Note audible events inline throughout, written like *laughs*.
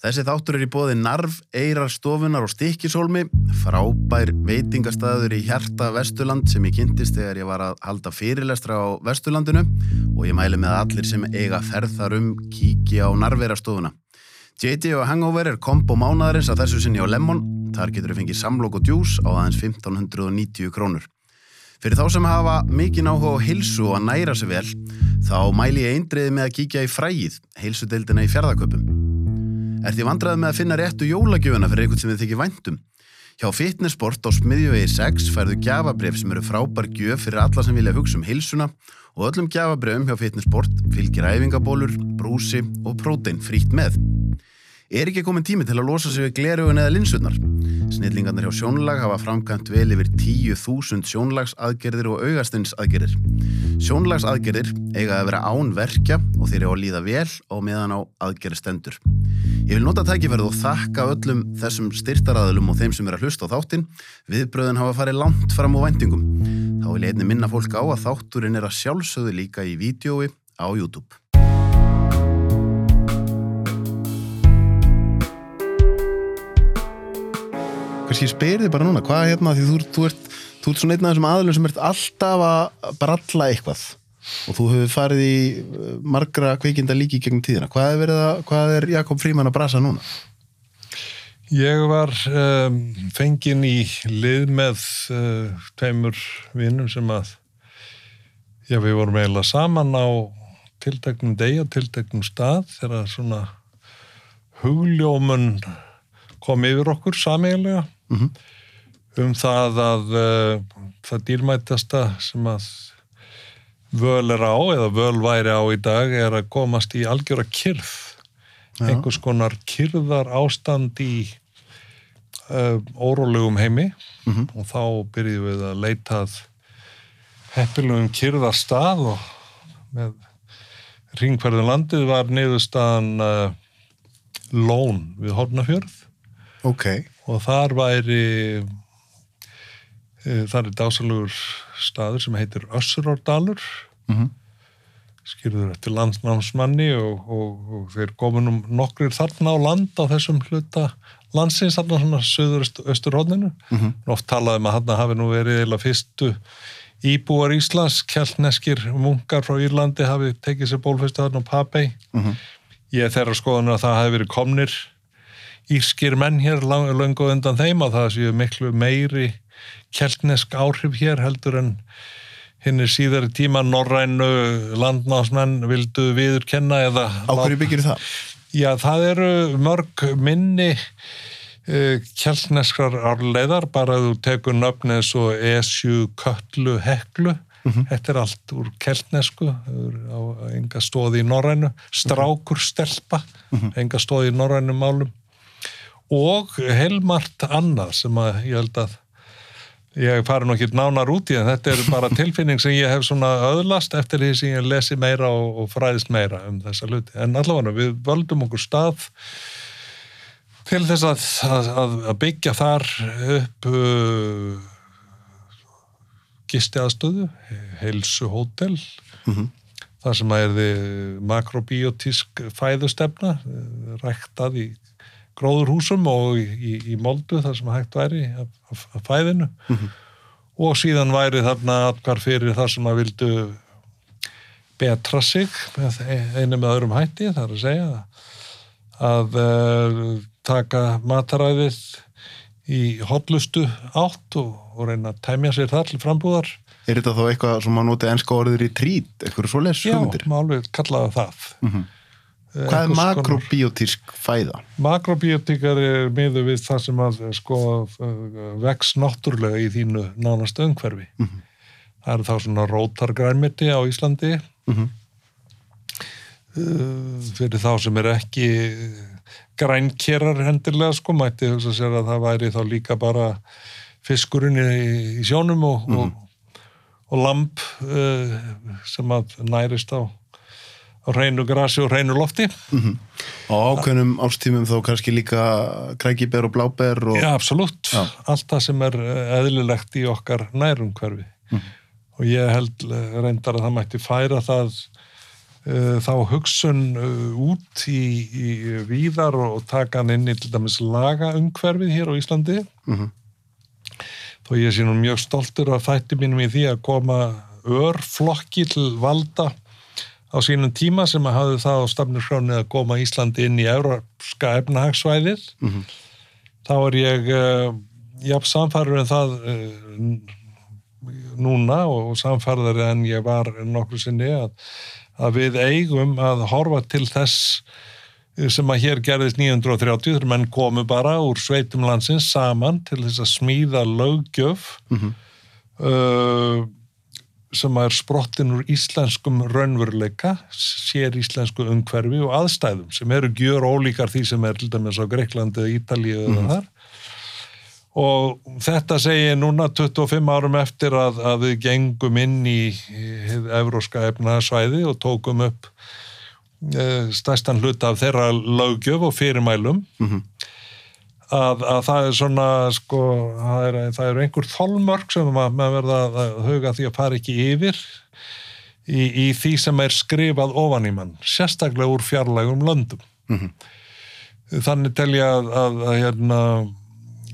Þessi þáttur er í bóði Narv, Eirar stofunar og Stikkisólmi, frábær veitingastæður í hjarta Vesturland sem ég kynntist þegar ég var að halda fyrirlestra á Vesturlandinu og ég mæli með allir sem eiga ferð þar um kíki á Narveirastofuna. JD og Hangover er kombo mánadarins að þessu sinni á Lemon, þar getur þau fengið samlokk og djús á aðeins 1590 krónur. Fyrir þá sem hafa mikið náhuga á hilsu og að næra sig vel, þá mæli ég eindriði með að kíkja í frægið, hilsudeildina í fjárðaköpum. Er því vandraði með að finna réttu jólagjöfuna fyrir eitthvað sem þið þykir væntum? Hjá Fitnessport á smiðjuvegi 6 færðu gjafabref sem eru frábær gjöf fyrir alla sem vilja hugsa um hilsuna og öllum gjafabrefum hjá Fitnessport fylgir æfingabólur, brúsi og prótein frítt með. Er ekki komin tími til að losa sig við glerugun eða linsurnar? Snillingarnir hjá sjónlag hafa framkvæmt vel yfir 10.000 sjónlagsaðgerðir og augasteinsaðgerðir. Sjónlagsaðgerðir eiga að vera án verkja og þeir eru að líða vel og meðan á aðgerði stendur. Ég vil nota tækifærið og þakka öllum þessum styrtaraðlum og þeim sem eru að hlusta á þáttinn. Viðbröðin hafa farið langt fram á vendingum. Þá vil ég einni minna fólk á að þátturinn er að sjálfsögðu líka í vídjói á YouTube. Kanski ég spyr þig bara núna, hvað er hérna, því þú, þú ert, þú ert svona einn af þessum aðlum sem ert alltaf að bralla eitthvað og þú hefur farið í uh, margra kvikinda líki gegnum tíðina. Hvað er, verið að, hvað er Jakob Fríman að brasa núna? Ég var um, fenginn í lið með uh, tveimur vinnum sem að já, við vorum eiginlega saman á tilteknum degi og tilteknum stað þegar svona hugljómun kom yfir okkur sameiginlega Mm -hmm. um það að uh, það dýrmætasta sem að völ er á eða völ væri á í dag er að komast í algjöra kyrð Já. einhvers konar kyrðar ástand í uh, órólegum heimi Mhm. og þá byrjuðum við að leita að heppilugum kyrðarstað og með ringferðin landið var niðurstaðan uh, lón við Hornafjörð Ok. og þar væri e, þar er dásalugur staður sem heitir Össurordalur Mm -hmm. skýrður eftir landsnámsmanni og, og, og þeir kominum nokkrir þarna á land á þessum hluta landsins þarna svona söður östurhóðninu Mhm. oft talaði um að þarna hafi nú verið eða fyrstu íbúar Íslands kjallneskir munkar frá Írlandi hafi tekið sér bólfestu þarna á Papei Mhm. ég er þeirra skoðan að það hafi verið komnir írskir menn hér lang, löngu undan þeim að það séu miklu meiri keltnesk áhrif hér heldur en hinn er síðari tíma norrænu landnáðsmenn vildu viðurkenna eða Á hverju byggir það? Já, það eru mörg minni uh, keltneskrar arleiðar, bara að þú tekur nöfn eins og esju, köllu, heklu, þetta er allt úr er á enga stóði í norrænu, strákur, stelpa, enga stóði í norrænu málum. Og heilmart annað sem að ég held að ég fari nú ekki nánar út í en þetta er bara *laughs* tilfinning sem ég hef svona öðlast eftir því sem ég lesi meira og, og fræðist meira um þessa hluti. En allavega við völdum okkur stað til þess að, að, að byggja þar upp uh, gisti aðstöðu, heilsu hótel, Mhm. þar sem að er þið makrobiotísk fæðustefna, eh, ræktað í gróðurhúsum og í, í, moldu þar sem hægt væri af, af, fæðinu og síðan væri þarna atkvar fyrir þar sem að vildu betra sig með einu með öðrum hætti, það er að segja að uh, taka mataræðið í hotlustu átt og, og reyna að tæmja sér þar til frambúðar Er þetta þá eitthvað sem maður notið enska orður í trít, eitthvað svoleiðs Já, hugmyndir? má alveg kallaða það Mhm. Eh, Hvað er makrobiotísk fæða? Makrobiotikar er miður við það sem að sko vex náttúrulega í þínu nánast umhverfi. Mhm. Það eru þá svona rótargrænmeti á Íslandi Mhm. uh, fyrir þá sem er ekki grænkerar hendilega sko, mætti hugsa sér að það væri þá líka bara fiskurinn í, í sjónum og, og, og lamp uh, sem að nærist á, á hreinu grasi og hreinu lofti. Á ákveðnum ástímum þá kannski líka krækiber og bláber og... Já, absolutt. Já. Allt það sem er eh, eðlilegt í okkar nærumhverfi. Mhm. Og ég held eh, reyndar að það mætti færa það uh, þá hugsun uh, út í, í víðar og taka hann inn í til dæmis lagaumhverfið hér á Íslandi Mhm. þó ég sé nú mjög stoltur af þætti mínum í því að koma örflokki til valda á sínum tíma sem að hafði það á stafnirskráni að koma Íslandi inn í európska efnahagsvæðið Mhm. þá er ég uh, jafn samfærður en það uh, núna og samfærðari en ég var nokkur sinni að, að við eigum að horfa til þess eh, sem að hér gerðist 930 þegar menn komu bara úr sveitum landsins saman til þess að smíða löggjöf Mhm. uh, sem er sprottin úr íslenskum raunveruleika, sér íslensku umhverfi og aðstæðum sem eru gjör ólíkar því sem er til dæmis á Greiklandi, Ítalíu eða þar. Og þetta segi núna 25 árum eftir að, að við gengum inn í evróska efnaðsvæði og tókum upp e, stærstan hluta af þeirra löggjöf og fyrirmælum. Mhm. Að, að það er svona sko, það er, það er einhver þolmörk sem maður verða að huga því að fara ekki yfir í, í því sem er skrifað ofan í mann, sérstaklega úr fjarlægum löndum Mhm. þannig tel ég að, að, að hérna,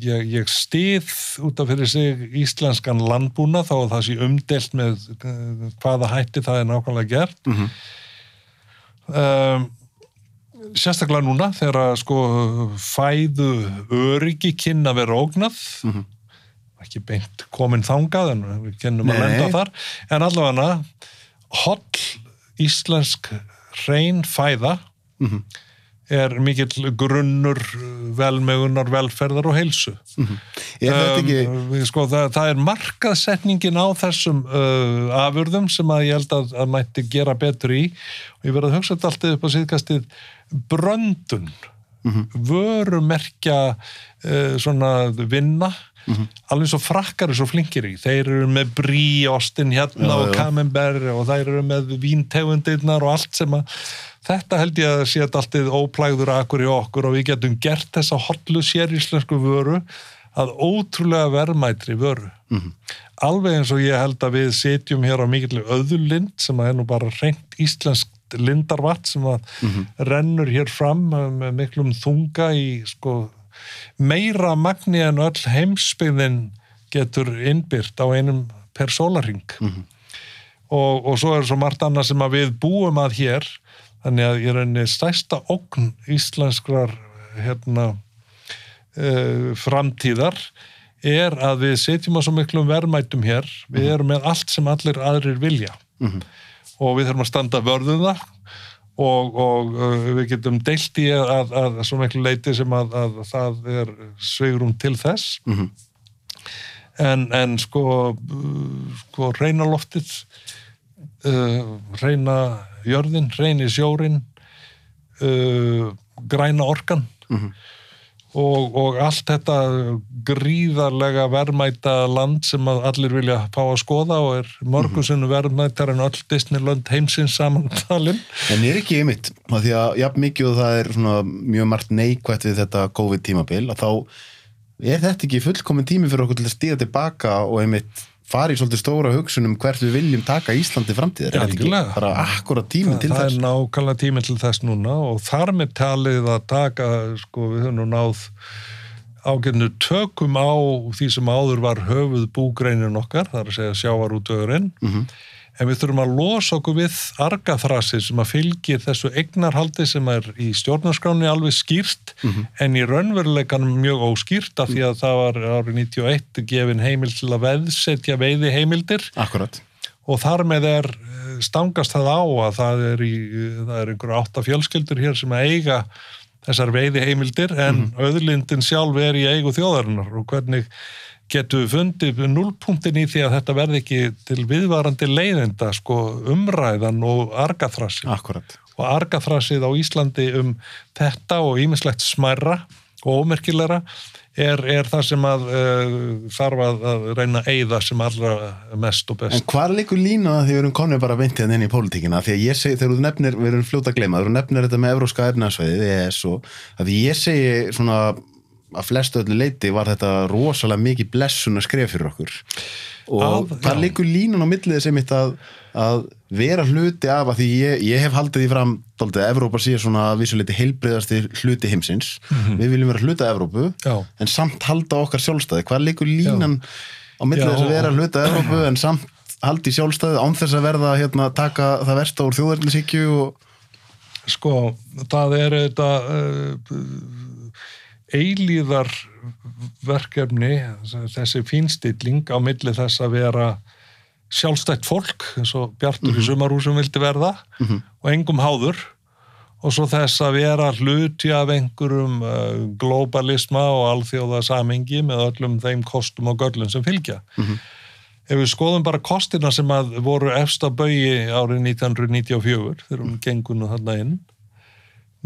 ég, ég stið út af fyrir sig íslenskan landbúna þá að það sé umdelt með eh, hvaða hætti það er nákvæmlega gert Mhm. um, sérstaklega núna þegar að sko fæðu öryggi kynna vera ógnað Mhm. ekki beint komin þangað en við kennum að Nei. lenda þar en allavega holl íslensk hrein fæða Mhm. er mikill grunnur velmegunar, velferðar og heilsu þetta ekki... Um, sko, það, það er markaðsetningin á þessum uh, afurðum sem að ég held að, að mætti gera betur í og ég verði að hugsa þetta alltaf upp á síðkastið bröndun vörumerkja uh, svona vinna alveg svo frakkar er svo flinkir í þeir eru með bríostin hérna Já, og já. camembert og þeir eru með víntegundirnar og allt sem að þetta held ég að sé að alltið óplægður akkur í okkur og við getum gert þessa hotlu séríslensku vöru að ótrúlega verðmætri vöru alveg eins og ég held að við sitjum hér á mikill öðulind sem að er nú bara reynt íslenskt lindarvatt sem að rennur hér fram með miklum þunga í sko meira magni en öll heimsbyggðin getur innbyrt á einum per sólarring og, og svo er svo margt annað sem að við búum að hér þannig að ég reyni stærsta ógn íslenskrar hérna uh, framtíðar er að við setjum á svo miklum verðmætum hér. Við erum með allt sem allir aðrir vilja og við þurfum að standa vörðum það og, og uh, við getum deilt í að, að, svo miklu leiti sem að, að það er sveigrum til þess Mhm. en, en sko, sko reyna loftið uh, reyna jörðin, reyni sjórin uh, græna orkan Mhm. Og, og allt þetta gríðarlega verðmæta land sem allir vilja fá að skoða og er mörgum sinnum verðmætar en öll Disneyland heimsins samantalinn En er ekki af því að jafn mikið og það er svona mjög margt neikvætt við þetta COVID-tímabil, að þá er þetta ekki fullkomin tími fyrir okkur til að stíða tilbaka og einmitt fara í svolítið stóra hugsun um hvert við viljum taka Íslandi framtíðar. Er ekki bara akkurat tími til það þess? er nákvæmlega tími til þess núna og þar með talið að taka sko við höfum nú náð ágætnu tökum á því sem áður var höfuð búgreinin okkar, það er að segja sjávarútögurinn Mhm. En við þurfum að losa okkur við argaþrasi sem að fylgir þessu eignarhaldi sem er í stjórnarskráni alveg skýrt en í raunveruleikanum mjög óskýrt af því að það var árið 91 gefin heimil til að veðsetja veiði heimildir Akkurat. og þar með er eh, stangast það á að það er, í, það er einhverja átta fjölskyldur hér sem að eiga þessar veiði heimildir en auðlindin sjálf er í eigu þjóðarinnar. Og hvernig getum við fundið nullpunktin í því að þetta verði ekki til viðvarandi leiðinda sko umræðan og argaþrassi Akkurat. og argaþrassið á Íslandi um þetta og ýmislegt smærra og ómerkilegra er, er það sem að uh, þarf að, að reyna að eyða sem allra mest og En best. hvað er líkur lína að því við erum konið bara beintið hérna inn í pólitíkina? Því að ég segi, þegar þú nefnir, við erum fljóta að gleyma, þegar þú nefnir þetta með Evróska ernarsveiði, ES og að því ég segi svona að flestu öllu leiti var þetta rosalega mikið blessun að skref fyrir okkur og Að- það já. liggur línun á millið sem mitt að, að vera hluti af að því ég, ég hef haldið því fram dálítið að Evrópa sé svona vissuleiti heilbriðasti hluti heimsins við viljum vera hluti af Evrópu. Já. en samt halda okkar sjálfstæði hvað liggur línan á millið Já, þess að vera hluti af Evrópu en samt haldi sjálfstæði án þess að verða hérna, taka það versta úr þjóðarlisíkju og Sko, það er þetta uh, eilíðar verkefni, þessi fínstilling á milli þess að vera sjálfstætt fólk, eins og Bjartur í sumarhúsum vildi verða og engum háður og svo þess að vera hluti af einhverjum uh, globalisma og alþjóða samengi með öllum þeim kostum og göllum sem fylgja. Ef við skoðum bara kostina sem að voru efsta baugi árið 1994 þegar gengur nú þarna inn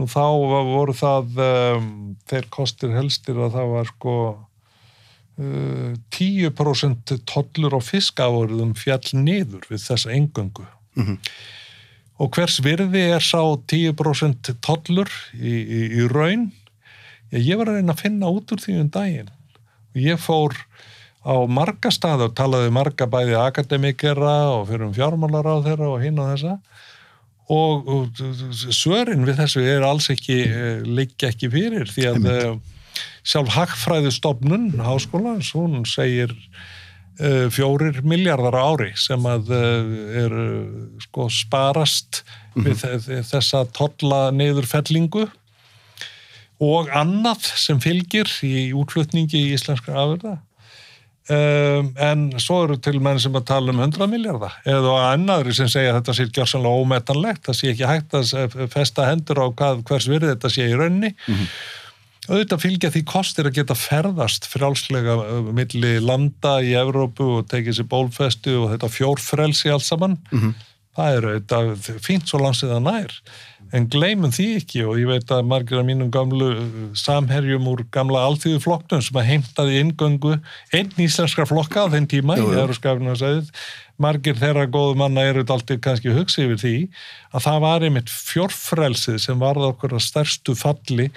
nú þá voru það um, þeir kostir helstir að það var sko uh, 10% tollur á fiskafóruðum fjall niður við þessa engöngu og hvers virði er sá 10% tollur í, í, í raun? Já, ég var að reyna að finna út úr því um daginn. Og ég fór á marga staði og talaði marga bæði akademikera og fyrir um fjármálar á þeirra og hinn og þessa og, og svörin við þessu er alls ekki eh, liggja ekki fyrir því að eh, sjálf hagfræðustofnun háskólans, hún segir uh, fjórir miljardar ári sem að er sko sparast við þe- þessa tolla niðurfellingu. Og annað sem fylgir í útflutningi í íslenskar afurða um, en svo eru til menn sem að tala um 100 miljardar eða annaðri sem segja að þetta sé gjörsanlega ómetanlegt, það sé ekki hægt að festa hendur á hvað, hvers virði þetta sé í raunni. Auðvitað fylgja því kostir að geta ferðast frjálslega uh, milli landa í Evrópu og tekið sér bólfestu og þetta fjórfrelsi allt saman. Það er auðvitað fínt svo lansið að nær en gleymum því ekki og ég veit að margir af mínum gamlu uh, samherjum úr gamla alþýðu flokknum sem að heimtaði inngöngu einn íslenskra flokka á þeim tíma Jú, jú. margir þeirra góðu manna eru alltaf kannski hugsi yfir því að það var einmitt fjórfrelsið sem varða okkur að stærstu falli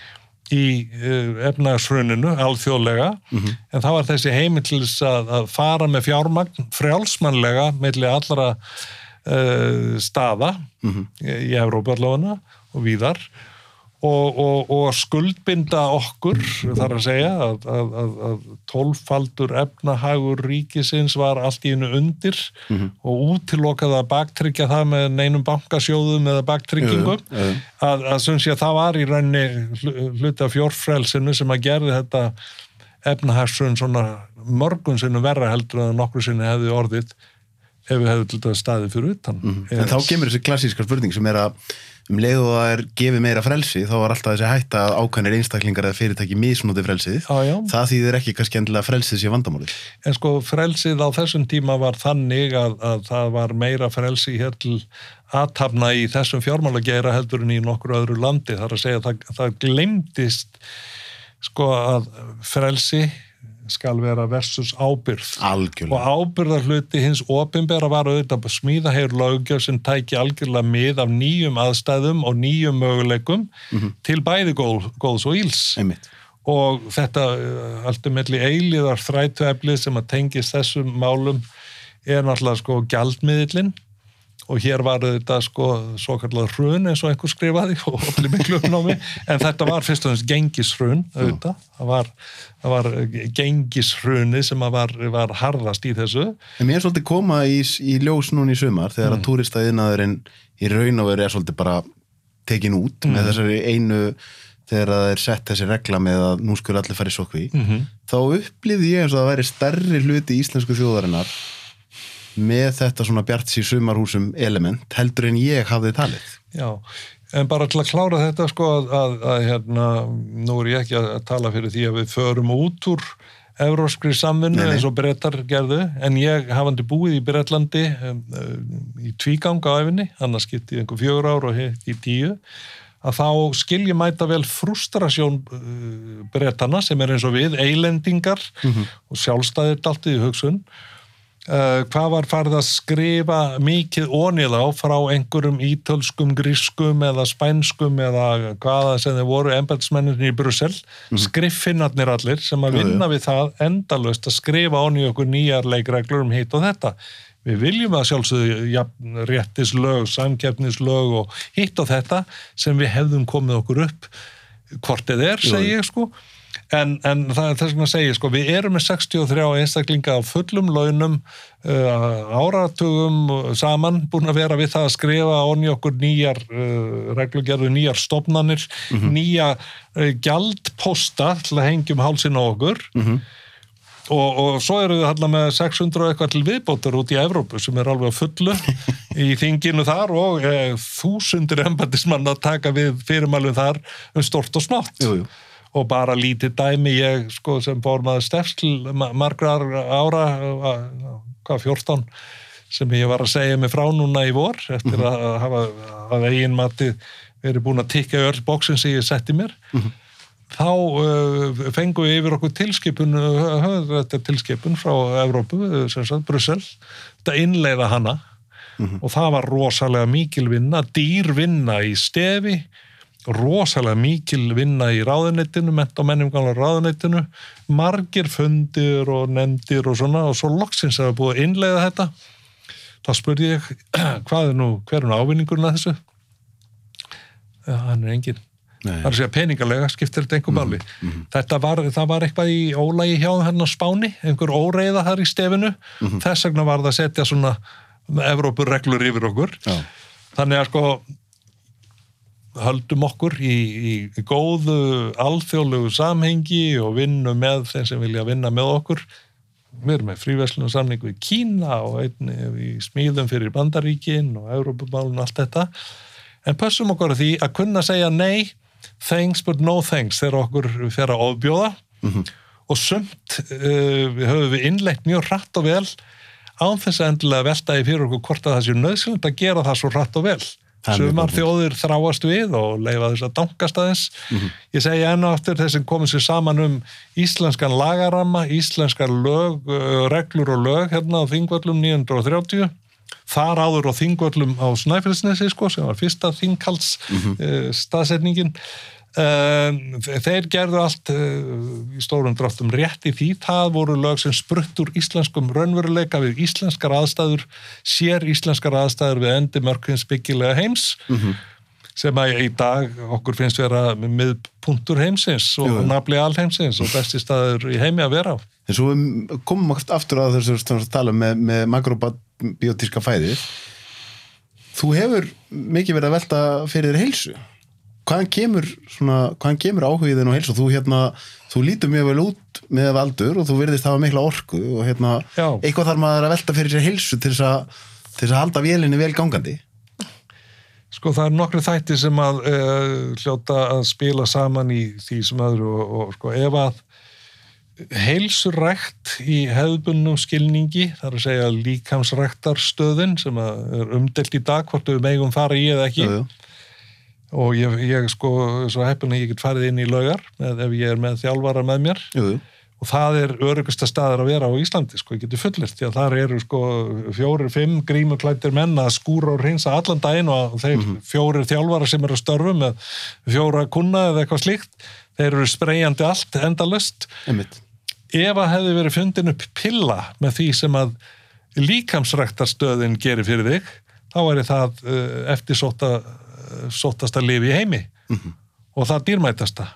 í uh, efnagshruninu alþjóðlega en það var þessi þess að, að fara með fjármagn frjálsmannlega melli allra uh, staða í, í Evrópu allavega og víðar. Og, og, og skuldbinda okkur þar að segja að, að, að, að tólfaldur efnahagur ríkisins var allt í hennu undir og útilokað að baktryggja það með neinum bankasjóðum eða baktryggingum. Jú, jú. að, að sem sé að það var í raunni hluta fjórfrelsinu sem að gerði þetta efnahagsun svona mörgun sinnum verra heldur en nokkur sinni hefði orðið ef við hefði til þetta staðið fyrir utan en þá kemur þessi klassíska spurning sem er að um leið og það er gefið meira frelsi þá var alltaf þessi hætta að ákvæmir einstaklingar eða fyrirtæki misnóti frelsið Já, já. það þýðir ekki kannski endilega frelsið sé vandamálið En sko frelsið á þessum tíma var þannig að, að það var meira frelsi hér til aðtapna í þessum fjármálageira heldur en í nokkru öðru landi. Það er að segja að það, það glemdist sko að frelsi skal vera versus ábyrð. algjörlega. Og ábyrðar hluti hins opimbera var auðvitað að smíða heyr löggjöf sem tæki algjörlega mið af nýjum aðstæðum og nýjum möguleikum til bæði góð, góðs og íls einmitt. Og þetta uh, allt um melli eilíðar þrætueflið sem að tengist þessum málum er náttúrulega sko gjaldmiðillin og hér var þetta sko svo kallar hrun eins og einhver skrifaði og allir miklu uppnámi en þetta var fyrst og fremst gengishrun auðvitað, það var, var gengishruni sem var, var harðast í þessu En mér er svolítið koma í, í ljós núna í sumar þegar Mm. að túristaðinaðurinn í raun og veru er svolítið bara tekin út Mm. með þessari einu þegar það er sett þessi regla með að nú skur allir fara í sokvi Mhm. þá upplýði ég eins og að það væri stærri hluti íslensku þjóðarinnar með þetta svona bjarts í sumarhúsum element heldur en ég hafði talið. Já, en bara til að klára þetta sko að, að, að hérna, nú er ég ekki að tala fyrir því að við förum út úr evróskri samvinnu eins og brettar gerðu, en ég hafandi búið í Bretlandi um, um, í tvígang á æfinni, annars í einhver fjögur ár og hitt í tíu, að þá skilji mæta vel frustrasjón uh, brettana sem er eins og við, eilendingar og sjálfstæðir daltið í hugsun uh, hvað var farið að skrifa mikið ónið á frá einhverjum ítölskum, grískum eða spænskum eða hvaða sem þeir voru embætismennin í Brussel? Skriffinnarnir allir sem að vinna við það endalust að skrifa onni okkur nýjar leikreglur um hitt og þetta. Við viljum að sjálfsögðu jafn, réttislög, samkeppnislög og hitt og þetta sem við hefðum komið okkur upp. Hvort eð er, segi ég sko en, en það er þess að segja sko, við erum með 63 einstaklinga á fullum launum uh, áratugum saman búin að vera við það að skrifa onni okkur nýjar uh, reglugerðu, nýjar stopnanir nýja uh, gjaldposta til að hengjum hálsin á okkur. Og, og svo eru við hérna með 600 og eitthvað til viðbótur út í Evrópu sem er alveg fullu í *laughs* þinginu þar og e, þúsundir embættismann að taka við fyrirmælum þar um stort og smátt. Jú, jú. Og bara lítið dæmi ég sko sem fór maður stefs til ma- margra ára hvað 14 sem ég var að segja mig frá núna í vor eftir að hafa að eigin mati verið búin að tikka öll bóksin sem ég setti mér. Þá uh, fengum við yfir okkur tilskipun uh, þetta tilskipun frá Evrópu, sem sagt Brussel þetta innleiða hana. Og það var rosalega mikil vinna dýr vinna í stefi rosalega mikil vinna í ráðunettinu, ment og menningamlega ráðunettinu, margir fundir og nefndir og svona og svo loksins að það búið að innleiða þetta. Þá spurði ég *clears throat* hvað er nú, hver er nú ávinningurinn að þessu? Ja, hann er engin Nei. það er að segja peningalega skiptir þetta einhver máli. Þetta var, það var eitthvað í ólægi hjá hann á Spáni, einhver óreiða þar í stefinu, þess vegna var það að setja svona Evrópurreglur yfir okkur. Já. þannig að sko höldum okkur í, í, í góðu alþjóðlegu samhengi og vinnum með þeim sem vilja vinna með okkur. Við erum með fríverslunum samningu í Kína og einni í smíðum fyrir Bandaríkin og Európumálun og allt þetta. En pössum okkur á því að kunna segja nei, thanks but no thanks þegar okkur fer að ofbjóða. Og sumt uh, höfum við innleitt mjög hratt og vel án þess að endilega velta í fyrir okkur hvort að það sé nöðsynlegt að gera það svo hratt og vel sumar þjóðir þráast við og leifa þess að dankast aðeins. Ég segi enn og aftur þess að komið sér saman um íslenskan lagaramma íslenskar lög, reglur og lög hérna á Þingvöllum 930 þar áður á Þingvöllum á Snæfellsnesi sko sem var fyrsta Þinghalds uh, staðsetningin. Um, þeir gerðu allt uh, í stórum dráttum rétt í því það voru lög sem sprutt úr íslenskum raunveruleika við íslenskar aðstæður sér íslenskar aðstæður við endi mörkins byggilega heims sem að í dag okkur finnst vera miðpuntur heimsins og Jú. nafli alheimsins og besti staður í heimi að vera á En svo við komum aftur að þessu við tala með, með makrobiotíska fæði. Þú hefur mikið verið að velta fyrir þér heilsu. Hvaðan kemur, kemur áhugiðin og heilsu? Þú, hérna, þú lítur mjög vel út með aldur og þú virðist hafa mikla orku og hérna, Já. eitthvað þarf maður að velta fyrir sér heilsu til þess að, til þess að halda vélinni vel gangandi. Sko það er nokkru þætti sem að uh, hljóta að spila saman í því sem öðru og, og sko ef að heilsurækt í hefðbunnum skilningi, þar að segja líkamsræktarstöðin sem að er umdelt í dag hvort við megum fara í eða ekki Jú, jú. Og ég, ég sko svo heppin að ég get farið inn í laugar ef ég er með þjálfara með mér. Jú, og það er örugasta staðar að vera á Íslandi sko, ég geti fullirt, því að þar eru sko fjórir, fimm grímuklættir menn að skúra og reynsa allan daginn og þeir fjórir þjálfara sem eru að störfu með fjóra kuna eða eitthvað slíkt þeir eru spreyjandi allt endalust ef að hefði verið fundin upp pilla með því sem að líkamsræktarstöðin gerir fyrir þig, þá er það uh, sótasta lifi í heimi. Og það dýrmætasta.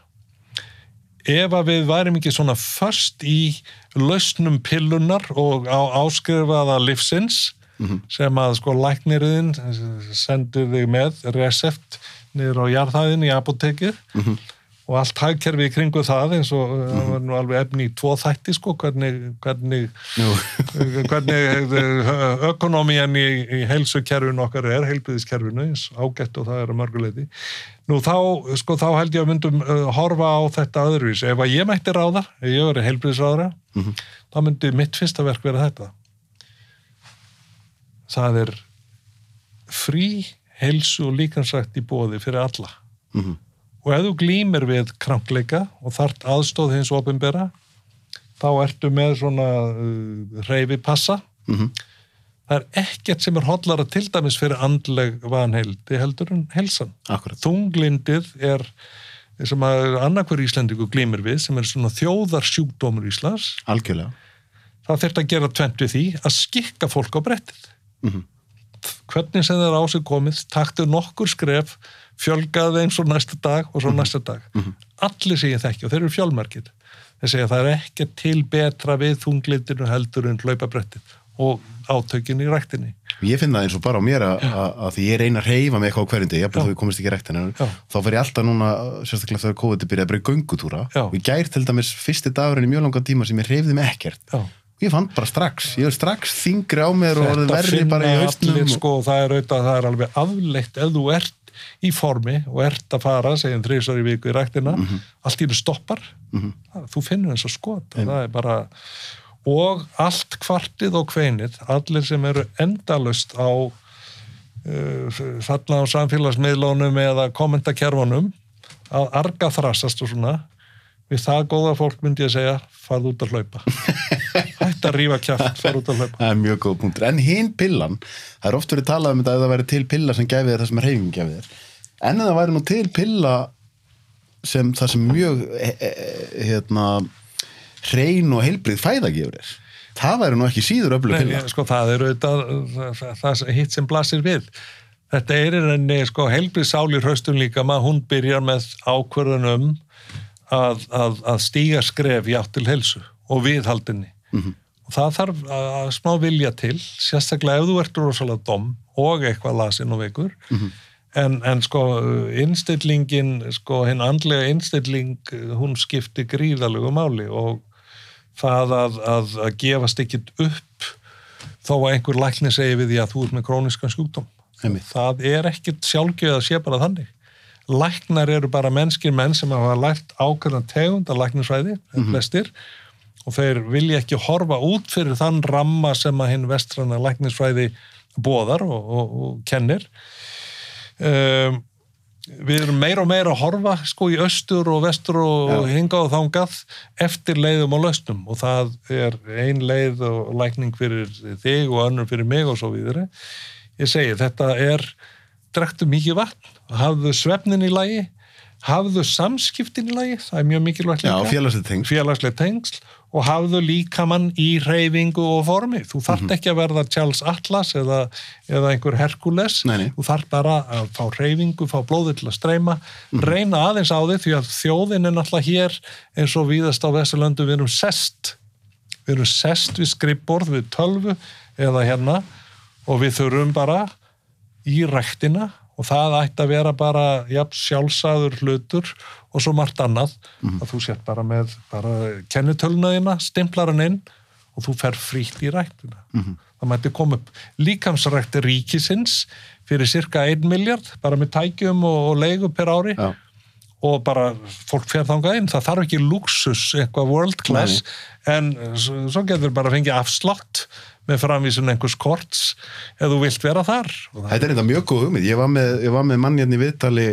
Ef að við værim ekki svona först í lausnum pillunar og á áskrifaða livsins sem að sko lækniriðin sendir þig með recept niður á jarðhæðin í apotekið og allt hagkerfi í kringu það eins og það var nú alveg efni í tvo þætti sko hvernig, hvernig *laughs* hvernig ökonomían í, í heilsukerfinu okkar er, heilbyðiskerfinu, eins ágætt og það er að mörguleiti. Nú þá, sko, þá held ég að myndum uh, horfa á þetta öðruvís. Ef að ég mætti ráða, ef ég verið heilbyðisráðara, þá myndi mitt fyrsta verk vera þetta. Það er frí heilsu og líkansrækt í bóði fyrir alla. Mhm. Og ef þú glýmir við krankleika og þart aðstóð hins opinbera, þá ertu með svona uh, reyfipassa Mhm. það er ekkert sem er hóllara til dæmis fyrir andleg vanheildi heldur en helsan akkurat. þunglindið er sem að annarkver Íslandingu glýmir við sem er svona þjóðarsjúkdómur Íslands Algjörlega. það þurft að gera tvent við því að skikka fólk á brettið Mhm. hvernig sem það er á sig komið taktu nokkur skref fjölgaði þeim svo næsta dag og svo næsta dag allir segja þekki og þeir eru fjölmarkir þeir segja að það er ekki til betra við þunglindinu heldur en hlaupabrettið og átökin í ræktinni Ég finn það eins og bara á mér að, að, að því ég reyna að reyfa mig eitthvað á þó ég komist ekki í Já. þá fer ég alltaf núna, sérstaklega þegar COVID er byrjað bara í göngutúra Já. og ég gær til dæmis fyrsti dagurinn í mjög langan tíma sem ég reyfði mig ekkert. Já. Ég fann bara strax, ég er strax þingri á mér og orðið verri bara í og- sko, það, er, auðvitað, það er alveg afleitt ef þú ert í formi og ert að fara, segjum þrísar í viku í ræktina. Mhm. allt í hennu stoppar. Það, þú finnur eins og skot og það er bara og allt kvartið og kveinið allir sem eru endalust á uh, þarna á samfélagsmiðlunum eða kommentakerfunum að arga þrassast og svona. Við það góða fólk myndi ég segja farð út að hlaupa *laughs* hætt að rífa kjátt, farð út að hlaupa Það er mjög góð punktur. En hinn pillan, það er oft verið talað um þetta að það væri til pilla sem gæfi þér það sem reyfing gæfi þér. En það væri nú til pilla sem það sem mjög e, e, hérna hrein og heilbrið fæða gefur þér. Það væri nú ekki síður öflug Nei, pilla. ég- sko, það er auðvitað það, það, hitt sem blasir við. Þetta er í rauninni, sko, helbrið sálir hraustun líka maður, hún byrjar með ákvörðunum að, að, að stíga skref í átt til helsu og viðhaldinni. Mhm. Og það þarf að, að smá vilja til, sérstaklega ef þú ert rosalega dom og eitthvað lasin og veikur, Mhm. en, en sko, innstillingin, sko, hinn andlega innstilling, hún skipti gríðalegu máli og það að, að, að gefast ekkit upp þó að einhver lækni segi við því að þú ert með króniskan sjúkdóm. Einmitt. Það er ekkit sjálfgjöð að sé bara þannig. Læknar eru bara mennskir menn sem hafa lært ákveðan tegund að læknisfræði, mm flestir, og þeir vilja ekki horfa út fyrir þann ramma sem að hinn vestrana læknisfræði bóðar og, og, og kennir. Um, við erum meira og meira að horfa sko í austur og vestur og Já. hingað og þangað eftir leiðum og lausnum og það er ein leið og lækning fyrir þig og önnur fyrir mig og svo videre. Ég segi þetta er drektu mikið vatn, hafðu svefnin í lagi, hafðu samskiptin í lagi, það er mjög mikilvægt Já, líka félagslega tengsl. Og hafðu líkamann í reyfingu og formi. Þú þarft Mhm. ekki að verða Charles Atlas eða, eða einhver Herkules. Nei, nei. Þú þarft bara að fá reyfingu, fá blóðið til að streyma, Mhm. reyna aðeins á þig því að þjóðin er náttúrulega hér eins og víðast á Vesturlöndu við erum sest. Við erum sest við skrippborð, við tölvu eða hérna og við þurfum bara í ræktina og það ætti að vera bara jafn, sjálfsagður hlutur og svo margt annað Mhm. að þú sett bara með bara kennitölnaðina, stimplar hann inn og þú fer frítt í ræktina. Mhm. Það mætti koma upp líkamsrækti ríkisins fyrir cirka 1 miljard, bara með tækjum og, og leigu per ári Já. og bara fólk fer þangað inn það þarf ekki luxus, eitthvað world class en svo, svo getur bara fengið afslátt með framvísun einhvers korts ef þú vilt vera þar. Þetta er þetta mjög góð hugmynd. Ég var með, ég var með mann hérna í viðtali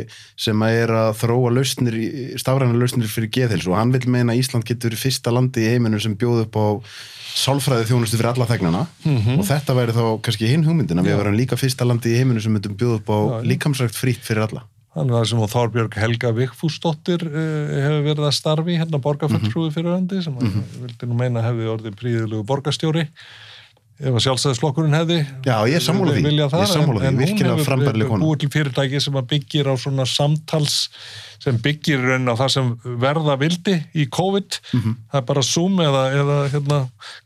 sem að er að þróa lausnir, stafræna lausnir fyrir geðhils og hann vil meina Ísland getur verið fyrsta landi í heiminum sem bjóð upp á sálfræði þjónustu fyrir alla þegnana og þetta væri þá kannski hinn hugmyndin að við varum líka fyrsta landi í heiminum sem myndum bjóð upp á líkamsrækt frýtt fyrir alla. þannig að sem að Þorbjörg Helga Vigfúsdóttir uh, hefur verið að starfi hérna borgarfulltrúi fyrir öndi sem að vildi nú meina hefði orðið príðilegu borgarstjóri ef að sjálfstæðisflokkurinn hefði Já, ég sammála því. Ég sammála því. en, en hún Virkilega hefur búið til fyrirtæki sem að byggir á svona samtals sem byggir raun á það sem verða vildi í COVID Mhm. það er bara Zoom eða, eða hérna,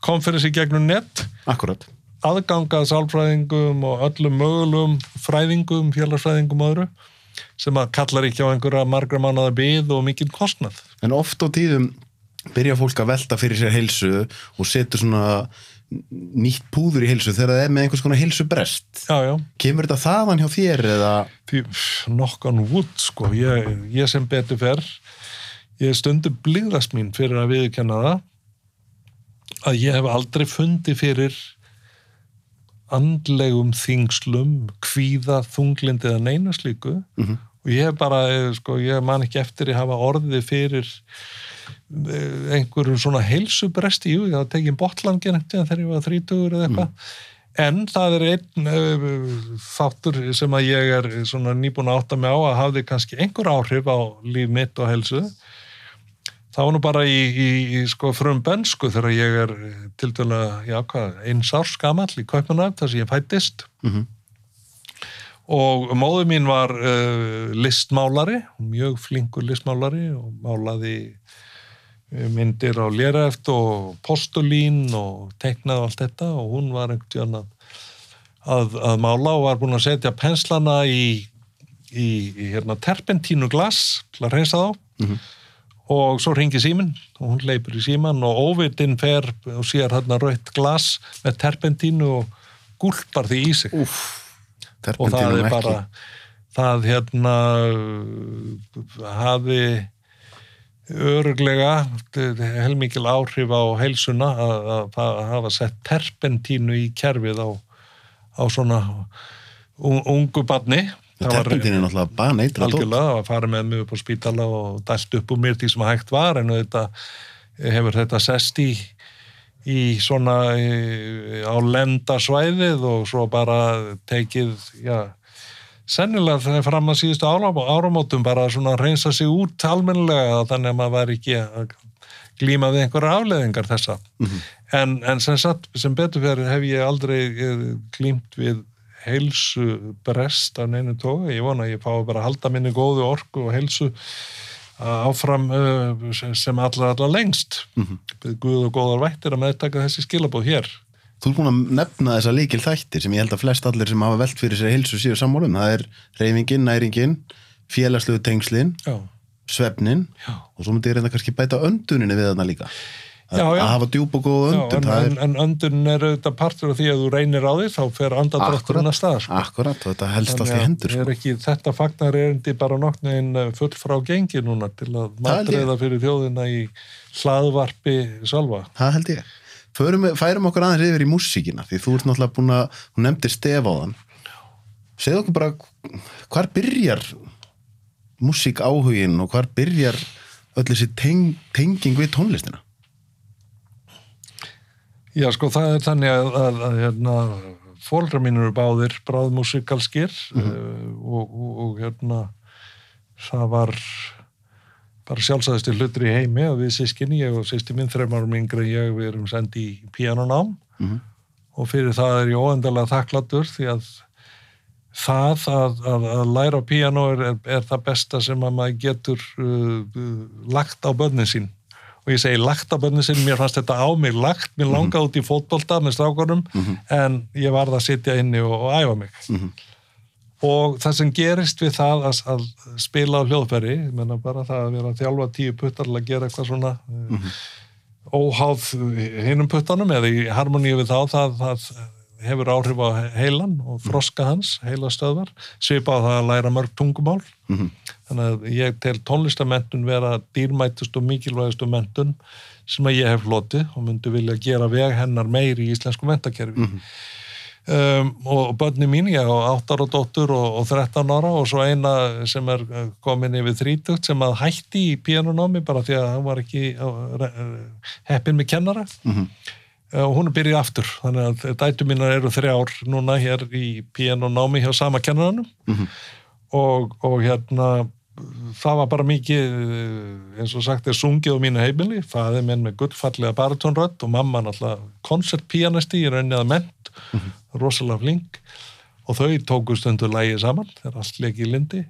konferensi gegnum net Akkurat. aðgangað sálfræðingum og öllum mögulegum fræðingum, félagsfræðingum og öðru sem að kallar ekki á einhverja margra mánuða byð og mikið kostnað. En oft á tíðum byrja fólk að velta fyrir sér heilsu og setur svona nýtt púður í heilsu þegar það er með einhvers konar heilsu brest. Já, já, Kemur þetta þaðan hjá þér eða... nokkan wood, sko, ég, ég sem betur fer, ég stundu blíðast mín fyrir að viðkenna það að ég hef aldrei fundið fyrir andlegum þingslum, kvíða, þunglindi eða neina slíku Mhm. og og ég bara, eh, sko, ég man ekki eftir að hafa orðið fyrir eh, einhverjum svona heilsubresti, jú, ég hafa tekið botlangin þegar ég var þrítugur eða eitthvað. En það er einn uh, þáttur sem að ég er svona nýbúin að átta mig á að hafði kannski einhver áhrif á líf mitt og helsu það var nú bara í, í, í sko frum bensku þegar ég er til dæla, já hvað, eins árs gamall í Kaupanöf þar sem ég fættist mm -hmm. Og móðu mín var uh, listmálari, mjög flinkur listmálari og málaði myndir á léreft og postulín og teiknaði allt þetta. Og hún var einhvern veginn að, að, mála og var búin að setja penslana í, í, í hérna, terpentínu glas til að reynsa þá. Mm -hmm. og svo ringi símin og hún leipur í síman og óvitinn fer og sér hérna rautt glas með terpentínu og gúlpar því í sig. Úf, og það er bara það hérna hafi öruglega helmikil áhrif á heilsuna að, að, að hafa sett terpentínu í kerfið á, á svona un, ungu barni. Terpentín er náttúrulega bara neitra algjörlega að fara með mig upp á spítala og dælt upp úr mér því sem hægt var en þetta hefur þetta sest í í svona í, á lendasvæðið og svo bara tekið já, sennilega þegar fram að síðustu áramótum bara svona reynsa sig út almennilega þannig að maður var ekki að glíma við einhverja afleðingar þessa. Mm -hmm. en, en sem, satt, sem betur fyrir hef ég aldrei glímt við heilsu brest af neinu tói, ég vona ég fá bara að halda minni góðu orku og heilsu áfram sem allar allar lengst. Mm -hmm. Guð og góðar vættir að meðtaka þessi skilabóð hér. Þú er búin að nefna þessa líkil þættir sem ég held að flest allir sem hafa velt fyrir sér heilsu síður sammálum, það er reyfingin, næringin félagslegu tengslin svefnin Já. og svo myndi ég reynda kannski bæta önduninni við þarna líka Já, já. að hafa djúb og góð öndun en, er... en, en öndun er auðvitað partur af því að þú reynir á því þá fer andadrátturinn að stað sko. Akkurat, og þetta helst allt í hendur sko. ekki, Þetta fagnar er endi bara nokknegin full frá gengi núna til að matreiða fyrir þjóðina í hlaðvarpi salva. Það held ég Förum, Færum okkur aðeins yfir í músíkina því þú ert náttúrulega búin að, hún nefndir stef á þann segð okkur bara hvar byrjar músík áhugin og hvar byrjar öll þessi teng, tenging við tónlistina Já, sko, það er þannig að, að, að hérna, fólkra mín eru báðir bráðmusikalskir mm -hmm. uh, og, og, og hérna það var bara sjálfsæðistir hlutur í heimi að við sískinni, ég og sýsti minn þrejmarum yngre ég, við erum sendi í pianonám mm -hmm. og fyrir það er ég óendalega þakklatur því að það að, að, að læra piano er, er, er það besta sem að maður getur uh, lagt á börnin sín og ég segi lagt á bönni sinn, mér fannst þetta á mig lagt, mér langaði út í fótbolta með strákunum, mm -hmm. en ég varð að sitja inni og, og æfa mig mm -hmm. og það sem gerist við það að, að spila á hljóðferri menna bara það að vera að þjálfa tíu puttar til að gera eitthvað svona mm -hmm. óháð hinnum puttanum eða í harmoníu við þá það, það hefur áhrif á heilan og þroska hans, heilastöðvar svipa á það að læra mörg tungumál þannig að ég tel tónlistamendun vera dýrmætust og mikilvægust mentun sem að ég hef flotið og myndi vilja gera veg hennar meir í íslensku mentakerfi mm -hmm. um, og börni mín, ég á 8 ára dóttur og, og 13 ára og svo eina sem er komin yfir 30 sem að hætti í píanunámi bara því að hann var ekki heppin með kennara mm -hmm. og hún er byrjuð aftur þannig að dætu mínar eru þrjár núna hér í píanunámi hjá sama kennaranum mm -hmm. og, og hérna það var bara mikið eins og sagt er sungið á mínu heimili. Faði minn með gullfallega baritónrödd og mamma náttúrulega koncertpianisti í raunnið að ment, mm -hmm. rosalega flink. Og þau tóku stundu lægi saman, þeir allt leikið í lindi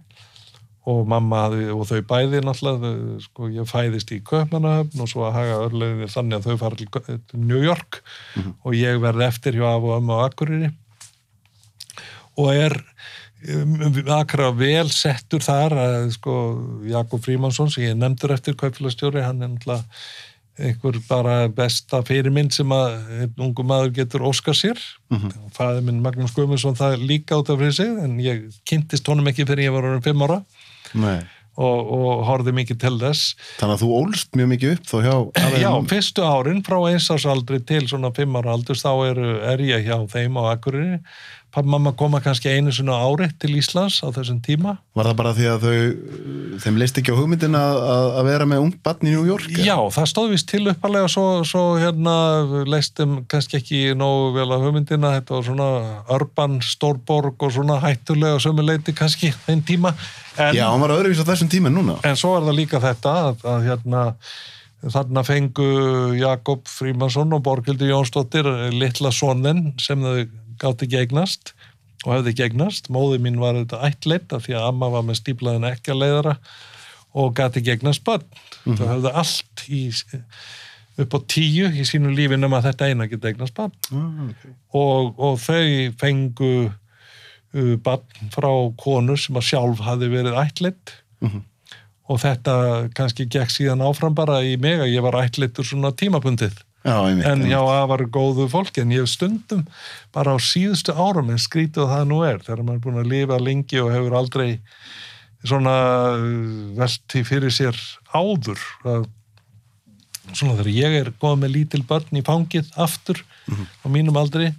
og mamma og þau bæði náttúrulega, sko ég fæðist í Köpmannahöfn og svo að haga örlega þannig að þau fara til New York. Mm -hmm. og ég verði eftir hjá af og ömmu á Akureyri. Og er akra vel settur þar að sko Jakob Frímansson sem ég nefndur eftir kaupfélagstjóri, hann er náttúrulega einhver bara besta fyrirmynd sem að ungu maður getur óskar sér. Mm -hmm. fæði minn Magnús Guðmundsson það líka át af fyrir sig en ég kynntist honum ekki fyrir ég var orðin fimm ára. Og, og horfið mikið til þess. Þannig að þú ólst mjög mikið upp þó hjá Já, fyrstu árin frá einsásaldri til svona fimm ára aldurs þá er, er ég hjá þeim á Akureyri pappa og mamma koma kannski einu sinna ári til Íslands á þessum tíma Var það bara því að þau, þeim leist ekki á hugmyndin að, að að vera með ung barn í New York? eða? Já, það stóð vist til uppalega svo, svo hérna leistum kannski ekki nógu vel á hugmyndina, þetta var svona urban stórborg og svona hættulega sömuleiti kannski þeim tíma en, Já, hann var öðruvís á þessum tíma en núna. en svo er það líka þetta að, að hérna þarna fengu Jakob Frímansson og Borgildur Jónsdóttir litla sonin sem þau gátt ekki eignast og hefði ekki eignast. Móði mín var þetta ættleitt af því að amma var með stíplaðin ekki að leiðara og gæti ekki eignast börn. Þau hefði allt í, upp á tíu í sínu lífi nema þetta eina geta eignast barn Ah, okay. og, og þau fengu uh, barn frá konu sem að sjálf hafi verið ættleitt Mhm. og þetta kannski gekk síðan áfram bara í mig að ég var ættleittur svona tímabundið Já, einmitt. en já, það var góðu fólki en ég hef stundum bara á síðustu árum en skrítið að það nú er þegar maður er búin að lifa lengi og hefur aldrei svona uh, velti fyrir sér áður að svona þegar ég er góð með lítil börn í fangið aftur á mínum aldri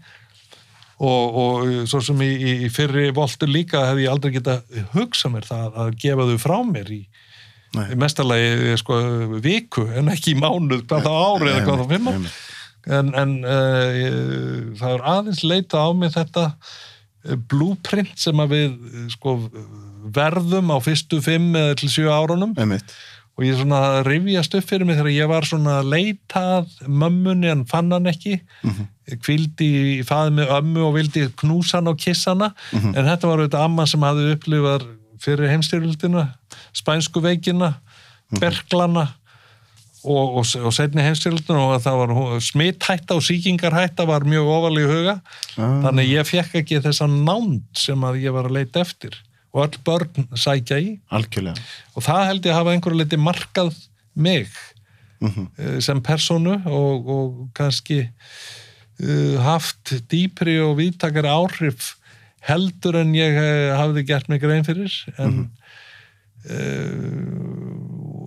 og, og svo sem í, í- fyrri voltu líka hefði ég aldrei geta hugsað mér það að gefa þau frá mér í, Nei. í mestalagi sko, viku en ekki í mánuð hvað þá ári eða hvað ár. Einmitt. en, en uh, ég, það er aðeins leita á mig þetta uh, blueprint sem að við sko, verðum á fyrstu fimm eða til sjö árunum. Einmitt. og ég svona rifjast upp fyrir mig þegar ég var svona að leita að mömmunni en fann hann ekki. Ég kvildi í faði með ömmu og vildi knúsa hann og kissa hana. En þetta var auðvitað amma sem hafði upplifað fyrir heimstyrjöldina spænsku veikina, berglana og, og, og setni heimstyrjöldina og það var smithætta og sýkingarhætta var mjög ofalega huga Ah. þannig ég fekk ekki þessa nánd sem að ég var að leita eftir og öll börn sækja í Algjörlega. og það held ég að hafa einhverju leiti markað mig Mhm. eh, sem personu og, og kannski uh, haft dýpri og vítakari áhrif heldur en ég uh, hafði gert mig grein fyrir en uh,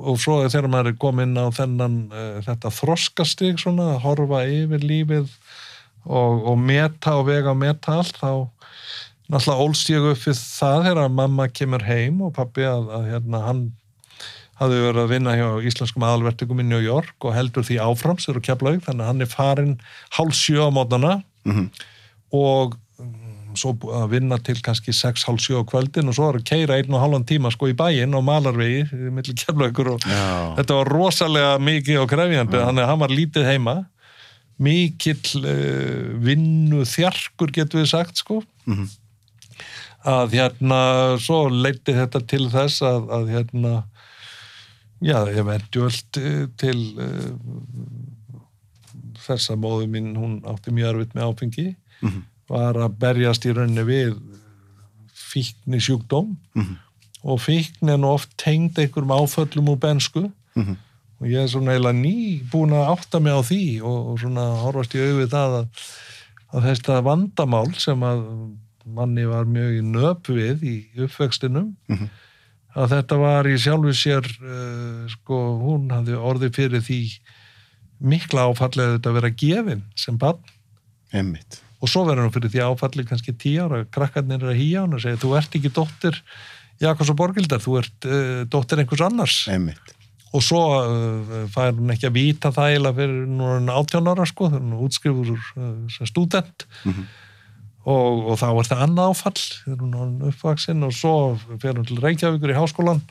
og svo þegar maður er komin á þennan uh, þetta þroskastig svona að horfa yfir lífið og, og meta og vega og meta allt þá náttúrulega ólst ég upp við það þegar mamma kemur heim og pappi að, að hérna hann hafði verið að vinna hjá íslenskum aðalvertingum í New York og heldur því áfram sér og keflaug, þannig að hann er farin hálf sjö á mótana Mhm. og mm, svo að vinna til kannski sex hálf sjö á kvöldin og svo er að keira einn og halvan tíma sko í bæinn og malarvegi millir keflaugur og Já. þetta var rosalega mikið og krefjandi, þannig að hann var lítið heima mikill uh, vinnu þjarkur getur við sagt sko Mhm. að hérna svo leiti þetta til þess að, að hérna já, eventuelt eh, til uh, þess að móðu mín hún átti mjög erfitt með áfengi Mhm. Var að berjast í rauninni við fíkni sjúkdóm Mhm. og fíkn er nú oft tengd einhverjum áföllum úr bensku Mhm. og ég er svona eiginlega ný búin að átta mig á því og, og svona horfast í auðvið það að, að þetta vandamál sem að manni var mjög í nöp við í uppvextinum Mhm. að þetta var í sjálfu sér uh, sko, hún hafði orðið fyrir því mikla áfallið þetta að vera gefin sem barn Einmitt. Og svo verður hún fyrir því áfallið kannski tíu ára krakkarnir er að hýja hún og segja þú ert ekki dóttir Jakobs og Borgildar þú ert uh, dóttir einhvers annars Einmitt. og svo uh, fær hún ekki að vita það eiginlega fyrir núna 18 ára sko þegar hún útskrifur úr uh, sem student Mhm. og, og þá er það annað áfall þegar hún er orðin uppvaksinn og svo fer hún til Reykjavíkur í háskólan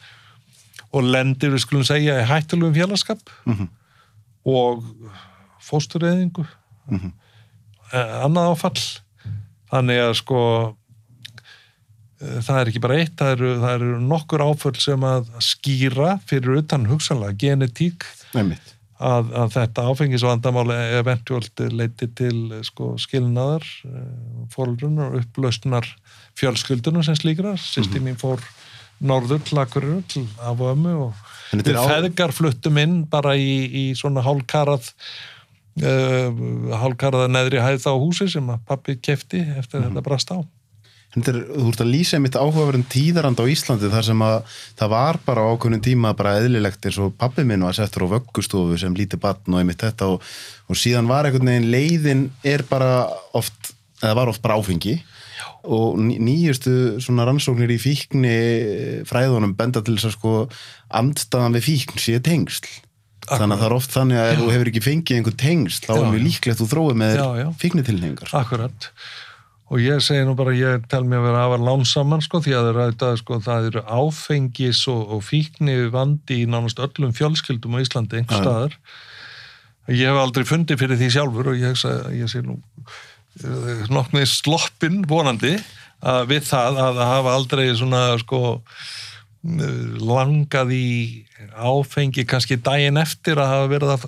og lendir við skulum segja í hættulugum félagskap Mhm. og fóstureyðingu Mhm. eh, annað áfall. Þannig að sko eh, það er ekki bara eitt það eru, það eru nokkur áföll sem að skýra fyrir utan hugsanlega genetík að, að þetta áfengisvandamáli eventuált leiti til eh, sko, skilnaðar fóröldrunar og upplausnar fjölskyldunum sem slíkra sýsti mín fór norður til Akureyri til af og ömmu og feðgar fluttum inn bara í, í svona hálkarað uh, hálkaraða neðri hæð á húsi sem að pappi kefti eftir þetta brast á. Þetta er, þú ert að lýsa einmitt áhugaverðin tíðarand á Íslandi þar sem að það var bara á ákveðnum tíma bara eðlilegt eins og pappi minn var settur á vöggustofu sem lítið batn og einmitt þetta og, og síðan var einhvern veginn leiðin er bara oft, eða var oft bara áfengi. Og ný- nýjustu svona rannsóknir í fíkni fræðunum benda til þess að sko andstaðan við fíkn sé tengsl þannig að það er oft þannig að ef þú hefur ekki fengið einhver tengsl þá Já, er mjög líklegt þú þróið með fíknitilningar Akkurat. Og ég segi nú bara, ég tel mér að vera afar lánsamann, sko, því að það sko, það eru áfengis og, og fíkni vandi í nánast öllum fjölskyldum á Íslandi, einhver staðar. Ég hef aldrei fundið fyrir því sjálfur og ég, ég sé nú eh, nokknið sloppinn vonandi að við það að hafa aldrei svona, sko, eh, langað í áfengi kannski daginn eftir að hafa verið að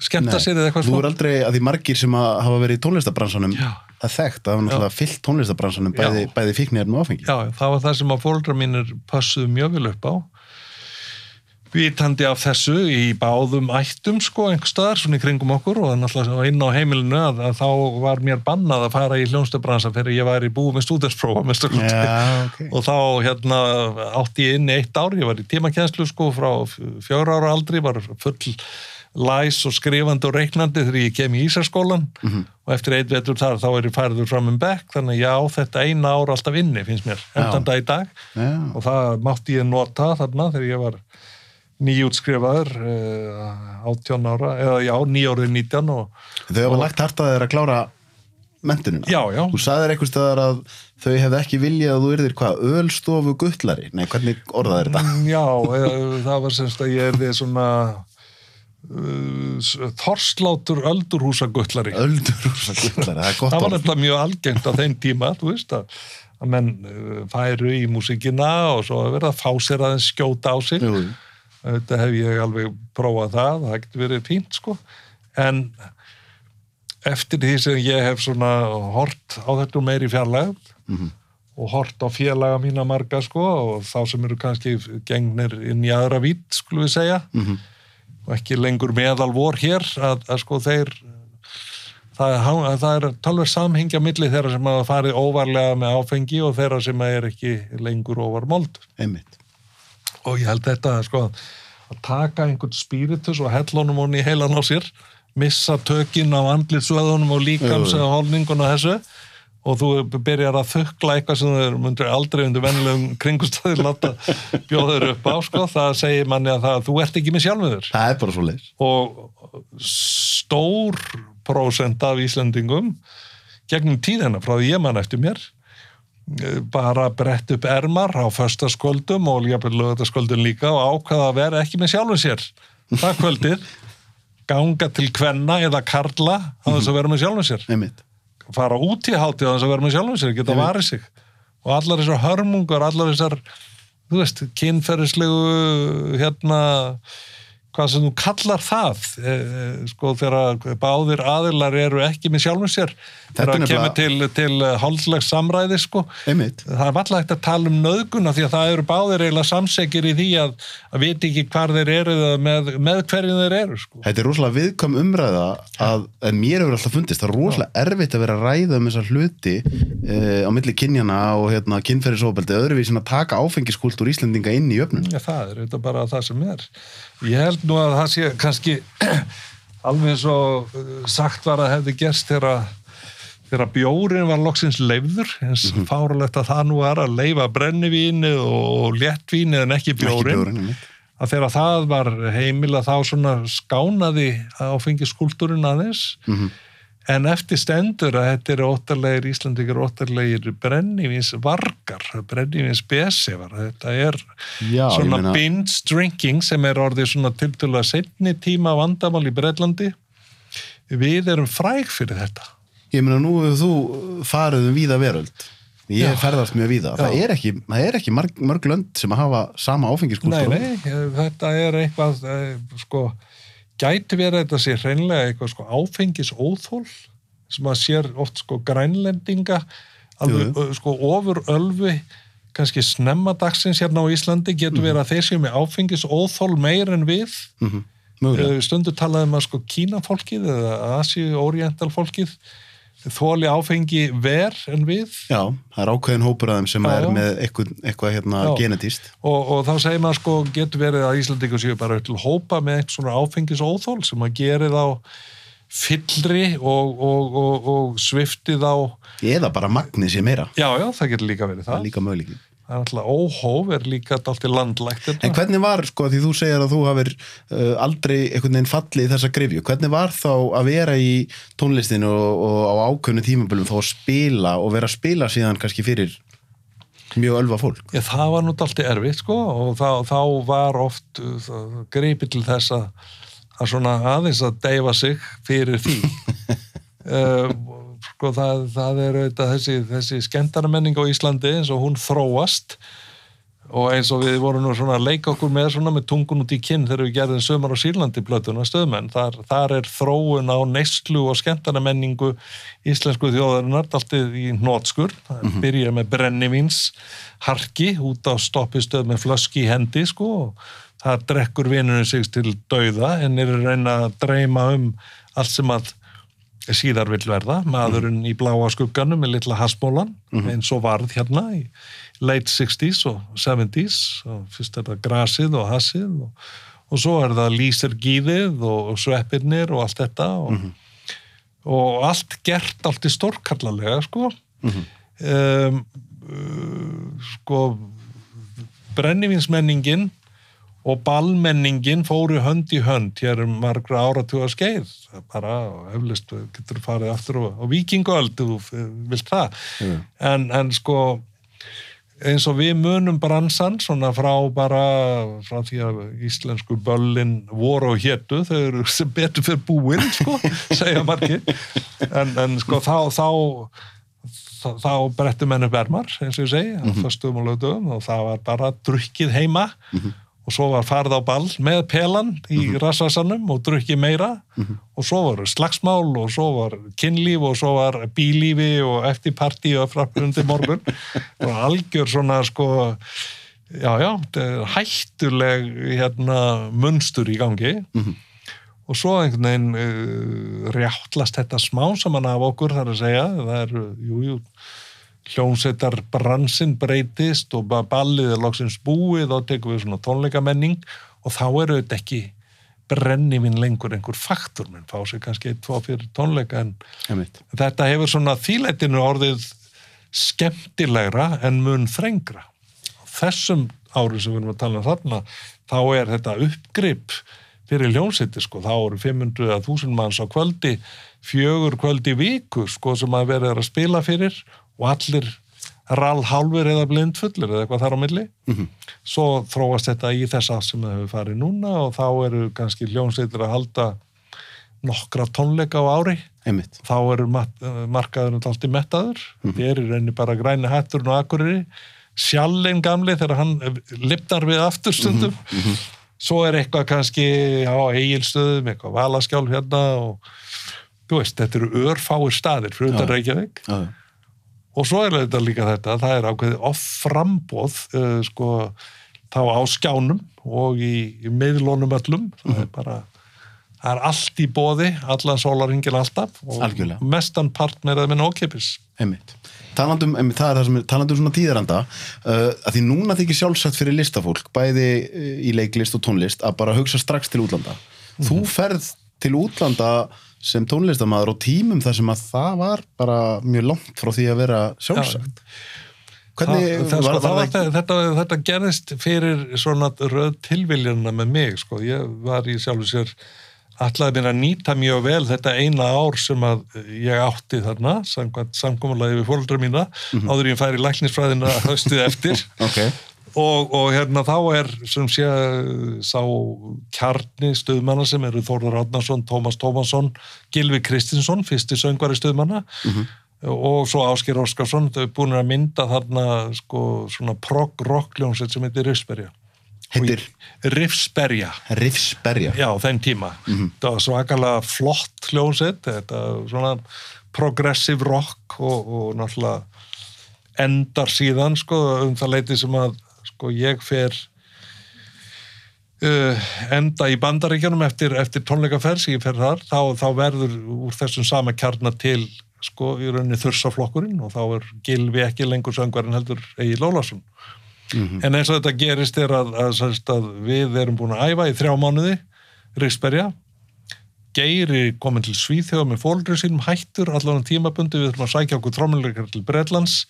skemmta Nei, sér eða eitthvað Þú svona. er aldrei að því margir sem að hafa verið í tónlistabransanum Já. er þekkt að hafa náttúrulega fyllt tónlistabransanum bæði, bæði fíknirn og áfengi Já, það var það sem að fóldra mínir passuðu mjög vel upp á. Vitandi af þessu í báðum ættum, sko, einhver staðar, svona í kringum okkur og náttúrulega inn á heimilinu að, að þá var mér bannað að fara í hljónstöbransa fyrir ég var í búið með stúdensprófa með stökkundi. Já, ok. *laughs* Og þá hérna átti ég inn eitt ár, ég var í tímakenslu sko frá fjóra ára aldri, var full læs og skrifandi og reiknandi þegar ég kem í Ísarskólan og eftir eitt vetur þar þá er ég færður fram um bekk þannig að ég á þetta eina ár alltaf inni finnst mér, endan dag í dag. Já. og það mátti ég nota þarna þegar ég var nýjútskrifaður uh, 18 ára, eða já, nýjórið 19 og Þau hafa lagt hart að þeir að klára mentunina já, já, Þú sagðir einhvers staðar að þau hefði ekki viljað að þú yrðir hvað, ölstofu guttlari? Nei, hvernig orðaðir þetta? Mm, Já, eh, það var semst að ég er því svona uh, þorslátur öldurhúsaguttlari. Öldur rosa guttlari, það er gott Það var nefnilega mjög algengt á þeim tíma, þú veist að, að menn uh, færu í músikina og svo er verið að fá sér aðeins skjóta á sig. Jú, Þetta hef ég alveg prófað það, það getur verið fínt sko. En eftir því sem ég hef svona hort á þetta meiri fjarlægð Mhm. og hort á félaga mína marga sko og þá sem eru kannski gengnir inn í aðra vít, skulum við segja Mhm. og ekki lengur meðal vor hér að, að sko þeir það, er það er talveg samhengja milli þeirra sem hafa farið óvarlega með áfengi og þeirra sem er ekki lengur óvarmold einmitt og ég held þetta sko að taka einhvern spiritus og hellunum honni í heilan á sér missa tökin á andlitsvöðunum og líkams eða holningun og þessu. Og þú byrjar að þukla eitthvað sem þú myndir aldrei undir vennilegum kringustæðir láta bjóður upp á sko, það segir manni að það, þú ert ekki með sjálfur. Það er bara svo leiðis og stór prósent af Íslendingum gegnum tíðina frá því ég mann eftir mér bara brett upp ermar á föstaskvöldum og jafnvel lögataskvöldum líka og ákvaða að vera ekki með sjálfum sér það kvöldið. *laughs* Ganga til kvenna eða karla á þess að vera með sjálfum sér. Einmitt. Fara út í hátíð á þess að vera með sjálfum sér geta Einmitt. varið sig. Og allar þessar hörmungar, allar þessar þú veist, kynferðislegu hérna hvað sem þú kallar það e, sko þegar báðir aðilar eru ekki með sjálfum sér þegar það kemur til, til hálflegs samræði sko Einmitt það er alltaf hægt að tala um nöðguna því að það eru báðir eiginlega samsekir í því að, að viti ekki hvar þeir eru eða með, með hverjum þeir eru sko. Þetta er rosalega viðkvæm umræða að, en mér hefur alltaf fundist, það er rosalega erfitt að vera að ræða um þessar hluti eh, á milli kynjana og hérna, kynferðisofbeldi öðruvísin að taka áfengiskúltúr Íslendinga inn í öfnun. Já, það er nú að það sé kannski *clears throat* alveg eins og uh, sagt var að hefði gerst þegar þegar bjórin var loksins leifður eins Mhm. fáralegt að það nú var að leifa brennivínið og léttvínið en ekki Ekki bjórin, bjórinn, einmitt. að þegar það var heimil að þá svona skánaði áfengiskúltúrin aðeins Mhm. En eftir stendur að þetta eru óttarlegir Íslandikar óttarlegir brennivins vargar, brennivins besefar, þetta er Já, svona meina- binge drinking sem er orðið svona tiltölulega setni tíma vandamál í Breitlandi við erum fræg fyrir þetta Ég meina nú hefur þú farið um víða veröld. Ég Já. ferðast mjög víða. Það Já. er ekki, það er ekki mörg, mörg lönd sem að hafa sama nei, áfengiskúltúr. nei, þetta er eitthvað eh, sko, gæti verið að þetta sé hreinlega eitthvað sko áfengis óþól sem að sér oft sko grænlendinga alveg Jú, sko ofur ölfi kannski snemma dagsins hérna á Íslandi getur verið að þeir séu með áfengis óþól meir en við. Mm. Eh, stundu talaði um að sko Kína fólkið eða Asi oriental fólkið þóli áfengi ver en við. Já, það er ákveðin hópur að þeim sem Já, er með eitthvað, eitthvað hérna Já. genetíst. og, og þá segir maður sko getur verið að Íslandingur séu bara til hópa með eitthvað svona áfengis óþól sem að geri þá fyllri og, og, og, og sviftið á eða bara magnið sé meira. Já, já, það getur líka verið það það. er líka möguleikin það er alltaf óhóf, er líka allt í landlægt En þetta. hvernig var, sko, því þú segir að þú hafir uh, aldrei einhvern veginn fallið í þessa grifju, hvernig var þá að vera í tónlistinu og, og á ákveðnu tímabölum þá að spila og vera að spila síðan kannski fyrir mjög ölva fólk? Já, það var nú alltaf erfitt sko og þá, þá var oft uh, greipið til þess að, svona aðeins að deyfa sig fyrir því *laughs* uh, sko það, það er auðvitað þessi, þessi skemmtarmenning á Íslandi eins og hún þróast. Og eins og við vorum nú svona að leika okkur með svona með tungun út í kinn þegar við gerðum sömur á Sýrlandi blötuna stöðmenn. Þar, þar er þróun á neyslu og skemmtarmenningu íslensku þjóðarinnar alltaf í nótskur mm -hmm. byrja með brennivíns harki út á stoppistöð með flöski í hendi sko og það drekkur vinunum sig til dauða en er að reyna að dreyma um allt sem að síðar vill verða, maðurinn í bláa skugganum með litla hasmólan eins og varð hérna í late 60s og 70s og fyrst er það grasið og hasið og, og svo er það lísergíðið og, sveppirnir og allt þetta og, og allt gert allt í stórkallarlega sko. Um, sko brennivinsmenningin og ballmenningin fóru hönd í hönd hér um margra áratuga skeið. Það er bara, heflist, getur farið aftur á, vikingöld, þú vilt það. Mm. en, en sko eins og við munum bransan svona frá bara frá því að íslensku böllin voru og hétu, þau eru sem betur fyrir búin, sko, *laughs* segja margir. En, en sko þá þá, þá, þá brettu menn upp ermar, eins og ég segi, á föstum og lögdöfum og það var bara drukkið heima og svo var farið á ball með pelan í rassasannum og drukkið meira. Og svo var slagsmál og svo var kynlíf og svo var bílífi og eftirparti og frappundi morgun. Og algjör svona sko já, já, hættuleg hérna munstur í gangi. Og svo einhvern veginn uh, rjáttlast þetta smá saman af okkur þar að segja, það er, jú, jú hljómsveitar bransin breytist og ballið er loksins búið og tekum við svona tónleikamenning og þá eru þetta ekki brennivinn lengur einhver faktur menn fá sér kannski eitt, tvo fyrir tónleika en Einmitt. þetta hefur svona þýleitinu orðið skemmtilegra en mun þrengra. Þessum árið sem við erum að tala um þarna, þá er þetta uppgrip fyrir hljómsætti, sko, þá eru 500 að 1000 manns á kvöldi, fjögur kvöldi viku, sko, sem að er að spila fyrir og allir rall hálfur eða blindfullir eða eitthvað þar á milli. Svo þróast þetta í þessa sem það hefur farið núna og þá eru kannski hljómsættir að halda nokkra tónleika á ári Einmitt. þá eru markaðurinn alltaf mettaður Mhm. þið eru reyni bara græni hætturinn og akkuriri sjallinn gamli þegar hann lifnar við aftur stundum Mhm, svo er eitthvað kannski á eigilstöðum, eitthvað valaskjálf hérna og þú veist, þetta eru örfáir staðir fyrir utan. Reykjavík já. Og svo er þetta líka þetta það er ákveðið off-frambóð uh, sko, þá á skjánum og í, í miðlónum öllum það Mhm. er bara það er allt í bóði, allan sólarhingin alltaf og Algjörlega. mestan part með það minn ókipis Einmitt. Talandum, einmitt, það er það sem er, talandum svona tíðaranda uh, að því núna þykir sjálfsagt fyrir listafólk bæði uh, í leiklist og tónlist að bara hugsa strax til útlanda þú ferð til útlanda sem tónlistamaður og tímum þar sem að það var bara mjög langt frá því að vera sjálfsagt. Hvernig það, það, var, sko, var, það, það þetta, þetta, gerðist fyrir svona röð tilviljana með mig sko. ég var í sjálfu sér ætlaði mér að nýta mjög vel þetta eina ár sem að ég átti þarna samkvæmt samkomulega við fóruldra mína áður en ég færi læknisfræðina höstið eftir. *laughs* Ok, og, og hérna þá er sem sé sá kjarni stuðmanna sem eru Þórður Átnarsson, Tómas Tómasson Gilvi Kristinsson, fyrsti söngvari stuðmanna. Og svo Ásker Óskarsson þau er búin að mynda þarna sko svona prog-rock hljómsveit sem heitir Riffsberja heitir? Riffsberja Riffsberja já, þeim tíma. Það var svakalega flott hljómsveit þetta svona progressive rock og, og náttúrulega endar síðan sko um það leiti sem að sko ég fer uh, enda í bandaríkjanum eftir, eftir tónleikaferð sem ég fer þar, þá, þá verður úr þessum sama kjarnar til sko í rauninni þursaflokkurinn og þá er Gilvi ekki lengur söngvarinn heldur Egil Ólafsson. En eins og þetta gerist er að, að, að, að við erum búin að æfa í þrjá mánuði Ríksberja Geiri komin til Svíþjóða með fóldur sínum hættur allan tímabundi, við þurfum að sækja okkur trómuleikar til Bretlands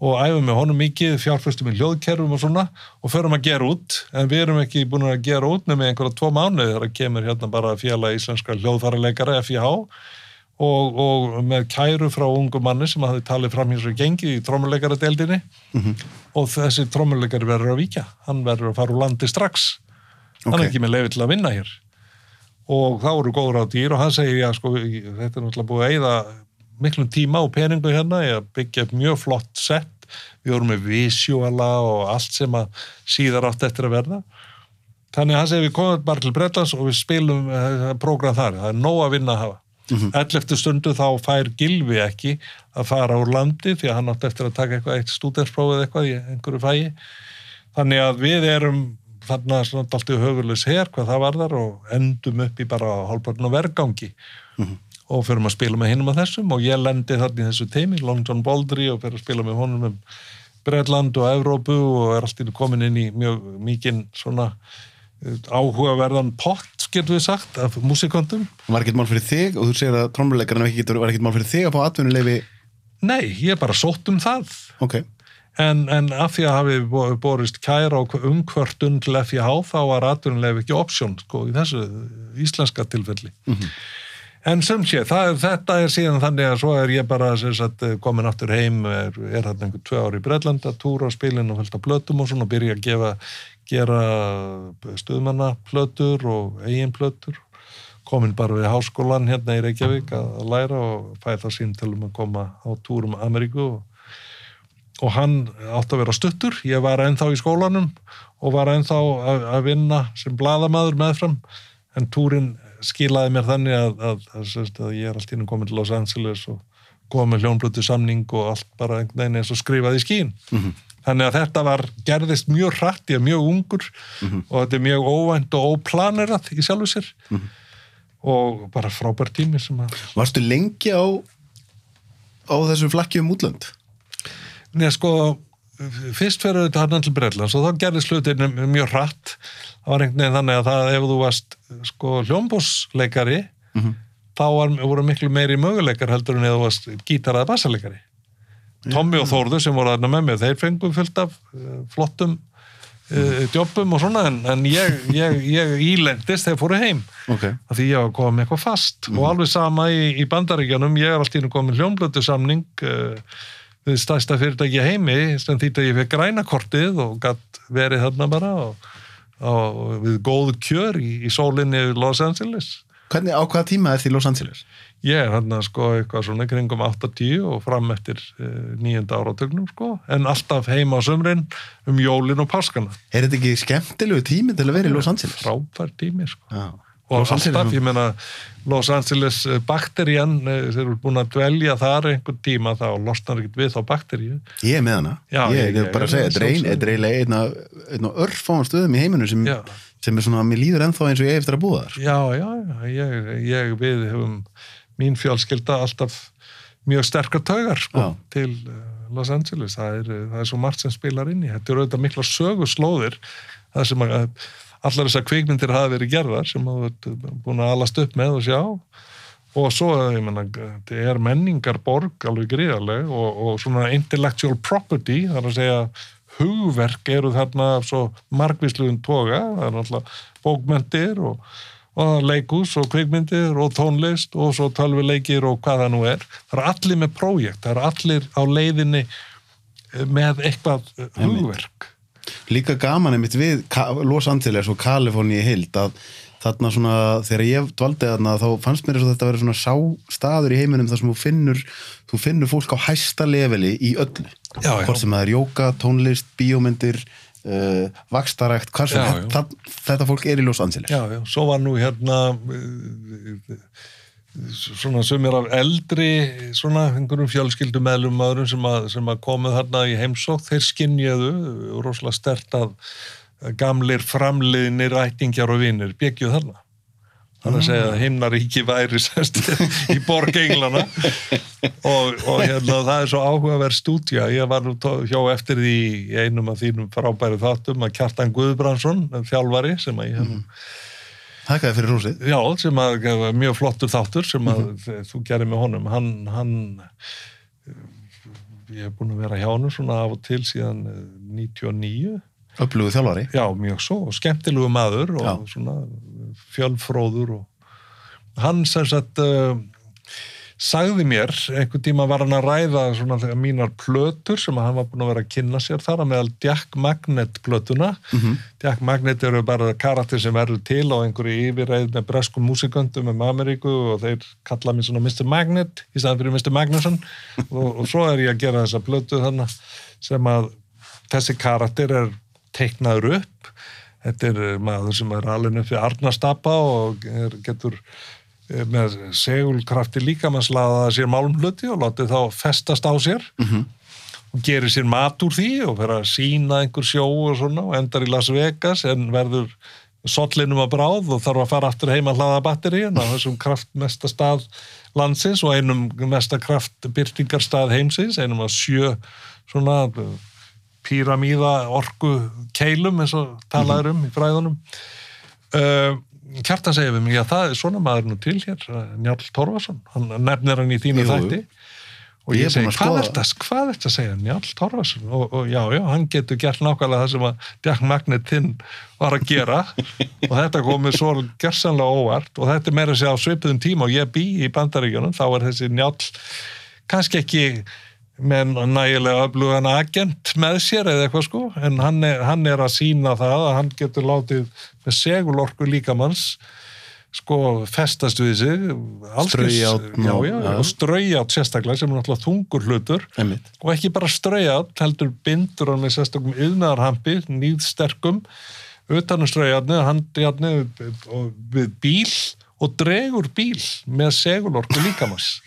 og æfum með honum mikið, fjárfæstum í hljóðkerfum og svona og förum að gera út. En við erum ekki búin að gera út með einhverja tvo mánuði þegar kemur hérna bara fjalla íslenska hljóðfæraleikara FIH og, og með kæru frá ungum manni sem hafði talið fram hér svo gengið í trómuleikaradeldinni og þessi trómuleikari verður að víkja. Hann verður að fara úr landi strax. Hann Ok. er ekki með lefi til að vinna hér. Og þá eru góður á dýr og hann segir, já sko, þetta er náttúrulega búið að miklum tíma og peningu hérna að byggja upp mjög flott sett við vorum með visuala og allt sem að síðar átt eftir að verða. Þannig að segir við komum bara til Bretlands og við spilum uh, program þar, það er nóg að vinna að hafa. 11. stundu þá fær Gilvi ekki að fara úr landi því að hann átt eftir að taka eitthvað eitt stúdensprófið eitthvað í einhverju fæi þannig að við erum þarna svona daltið höfulegs her hvað það varðar og endum upp í bara hálfpartin og vergangi og fyrir að spila með hinum að þessum og ég lendi þarna í þessu teimi, Long John Baldry og fyrir að spila með honum um Bretland og Evrópu og er alltaf komin inn í mjög mikinn svona eh, áhugaverðan pott, getur við sagt, af músikondum. Var ekkert mál fyrir þig og þú segir að trómuleikarinn var ekkert, mál fyrir þig að fá atvinnuleifi Nei, ég bara sótt um það. Ok, En, en af því að hafi bo- borist kæra og umkvörtun til FIH þá var atvinnuleg ekki option sko, í þessu íslenska tilfelli. En sem sé, er- þetta er síðan þannig að svo er ég bara sagt, komin aftur heim, er, er hann einhver tvö ári í Bretland að túra á spilin og fylgta plötum og svona og byrja að gefa, gera stuðmanna plötur og eigin plötur. Komin bara við háskólan hérna í Reykjavík að, að læra og fæ það sín til um að koma á túrum Ameríku og og hann átti að vera stuttur, ég var ennþá í skólanum og var ennþá að, að vinna sem bladamaður meðfram en túrin skilaði mér þannig að, að, að, að, ég er allt ínum komin til Los Angeles og komið hljónblötu samning og allt bara einhvern veginn eins og skrifaði í skín þannig að þetta var, gerðist mjög hratt ég er mjög ungur og þetta er mjög óvænt og óplanerað í sjálfu sér. Og bara frábær tími sem að varstu lengi á á þessu flakki um útlönd? Nei, sko, fyrst fyrir þetta hann til Breitlands og þá gerðist hlutin mjög hratt. Það var einhvern veginn þannig að það, ef þú varst sko hljómbúsleikari, þá var, voru miklu meiri möguleikar heldur en ef þú varst gítaraða bassaleikari. Tommi og Þórður sem voru þarna með mér, þeir fengum fullt af uh, flottum uh, jobbum og svona, en, en ég, ég, ég ílendist þegar fóru heim. Ok, af því ég var komið með eitthvað fast og alveg sama í, í bandaríkjanum ég er alltaf komið hljómblötu samning uh, við stærsta fyrirtæki heimi sem þýtt að ég fekk grænakortið og gatt verið þarna bara og, og við góðu kjör í, í sólinni í Los Angeles hvernig, á hvaða tíma er því Los Angeles? ég er þarna sko eitthvað svona kringum 8-10 og fram eftir uh, nýjönda áratögnum sko en alltaf heima á sömrin um jólin og páskana Er þetta ekki skemmtilegu tími til að vera í Los Angeles? frábær tími sko Já. Og Los Angeles- alltaf, ég meina Los Angeles eh, bakterían eh, þeir eru búin að dvelja þar einhvern tíma þá losnar ekkert við þá bakteríu. Ég er með hana. Já, ég, ég- er bara að segja, þetta er eiginlega einn af- af örfáum stöðum í heiminum sem, sem er svona, mér líður ennþá eins og ég eftir að búa þar. já, já, já ég, ég við höfum mín fjölskylda alltaf mjög sterkar taugar sko, til eh, Los Angeles. Það er, það er svo margt sem spilar inn í. Þetta eru auðvitað mikla söguslóðir það sem að allar þessar kvikmyndir hafa verið gerðar sem þú ert búin að alast upp með og sjá og svo, ég menna, þetta er menningarborg alveg gríðarleg og, og svona intellectual property, það er að segja hugverk eru þarna svo margvísluðum toga, það er náttúrulega bókmyndir og, og leikús og kvikmyndir og tónlist og svo tölvuleikir og hvað það nú er. Það er allir með prójekt, það er allir á leiðinni með eitthvað hugverk. Líka gaman einmitt við Los Angeles og Kaliforni í hild að þarna svona, þegar ég dvaldi þarna þá fannst mér þess að þetta verið svona sá staður í heiminum þar sem þú finnur þú finnur fólk á hæsta leveli í öllu. Já, já. hvort sem það er jóka, tónlist, bíómyndir uh, vakstarækt, hvað sem þetta, þetta fólk er í Los Angeles. Já, já, svo var nú hérna eh, svona sumir af eldri svona einhverjum fjölskyldum meðlum öðrum sem að, sem að komið þarna í heimsók þeir skinjaðu rosalega stert að gamlir framliðnir ættingjar og vinir byggjuð þarna. Þannig að segja að himnaríki væri *laughs* sest, í borg englana og, og hérna það er svo áhugaverð stúdja ég var nú hjá eftir því einum af þínum frábæri þáttum að Kjartan Guðbrandsson þjálfari sem að ég hef Þakkaði fyrir húsið. Já, sem að mjög flottur þáttur sem að þú gerir með honum. Hann, hann, ég hef búin að vera hjá honum svona af og til síðan eh, 99. Öflugu þjálfari. Já, mjög svo. Og skemmtilegu maður og Já. svona fjölfróður og hann sem sagt uh, sagði mér, einhvern tíma var hann að ræða svona þegar mínar plötur sem hann var búin að vera að kynna sér þar að meðal Jack Magnet plötuna Mhm. Jack Magnet eru bara karakter sem verður til á einhverju yfirreið með breskum músiköndum um Ameríku og þeir kalla mér svona Mr. Magnet í staðan fyrir Mr. Magnusson *laughs* og, og svo er ég að gera þessa plötu þannig sem að þessi karakter er teiknaður upp þetta er maður sem er alveg upp við Arnastapa og er, getur með segulkrafti líka með slaða sér málumhluti og látið þá festast á sér. Mhm. og gerir sér mat úr því og fer að sína einhver sjó og svona og endar í Las Vegas en verður sollinum að bráð og þarf að fara aftur heim að hlaða batteríun á þessum kraftmesta stað landsins og einum mesta kraftbyrtingarstað heimsins, einum að sjö svona píramíða orku keilum eins og talaður um í fræðunum. Uh, Kjartan segir við mig að það er svona maður nú til hér Njál Torfarsson, hann nefnir hann í þínu Jú, þætti. Og Ég ég, segi, hvað er þetta að segja, Njál Torfarsson og, og já, já, hann getur gert nákvæmlega það sem að Jack Magnetinn var að gera. *laughs* Og þetta komið svo gersanlega óvart. Og þetta er meira að segja á svipuðum tíma og ég bý í bandaríkjunum, þá er þessi Njál kannski ekki með nægilega öflugan agent með sér eða eitthvað sko. En hann er, hann er að sína það að hann getur látið með segulorku líkamanns sko festast við sig. Straujárn já, og- já, já. og straujátt sérstaklega sem er náttúrulega þungur hlutur. Einmitt. og ekki bara straujátt heldur bindur hann með sérstakum yðnaðarhampi, nýðsterkum utanum straujáttni, handjáttni og við bíl og dregur bíl með segulorku líkamanns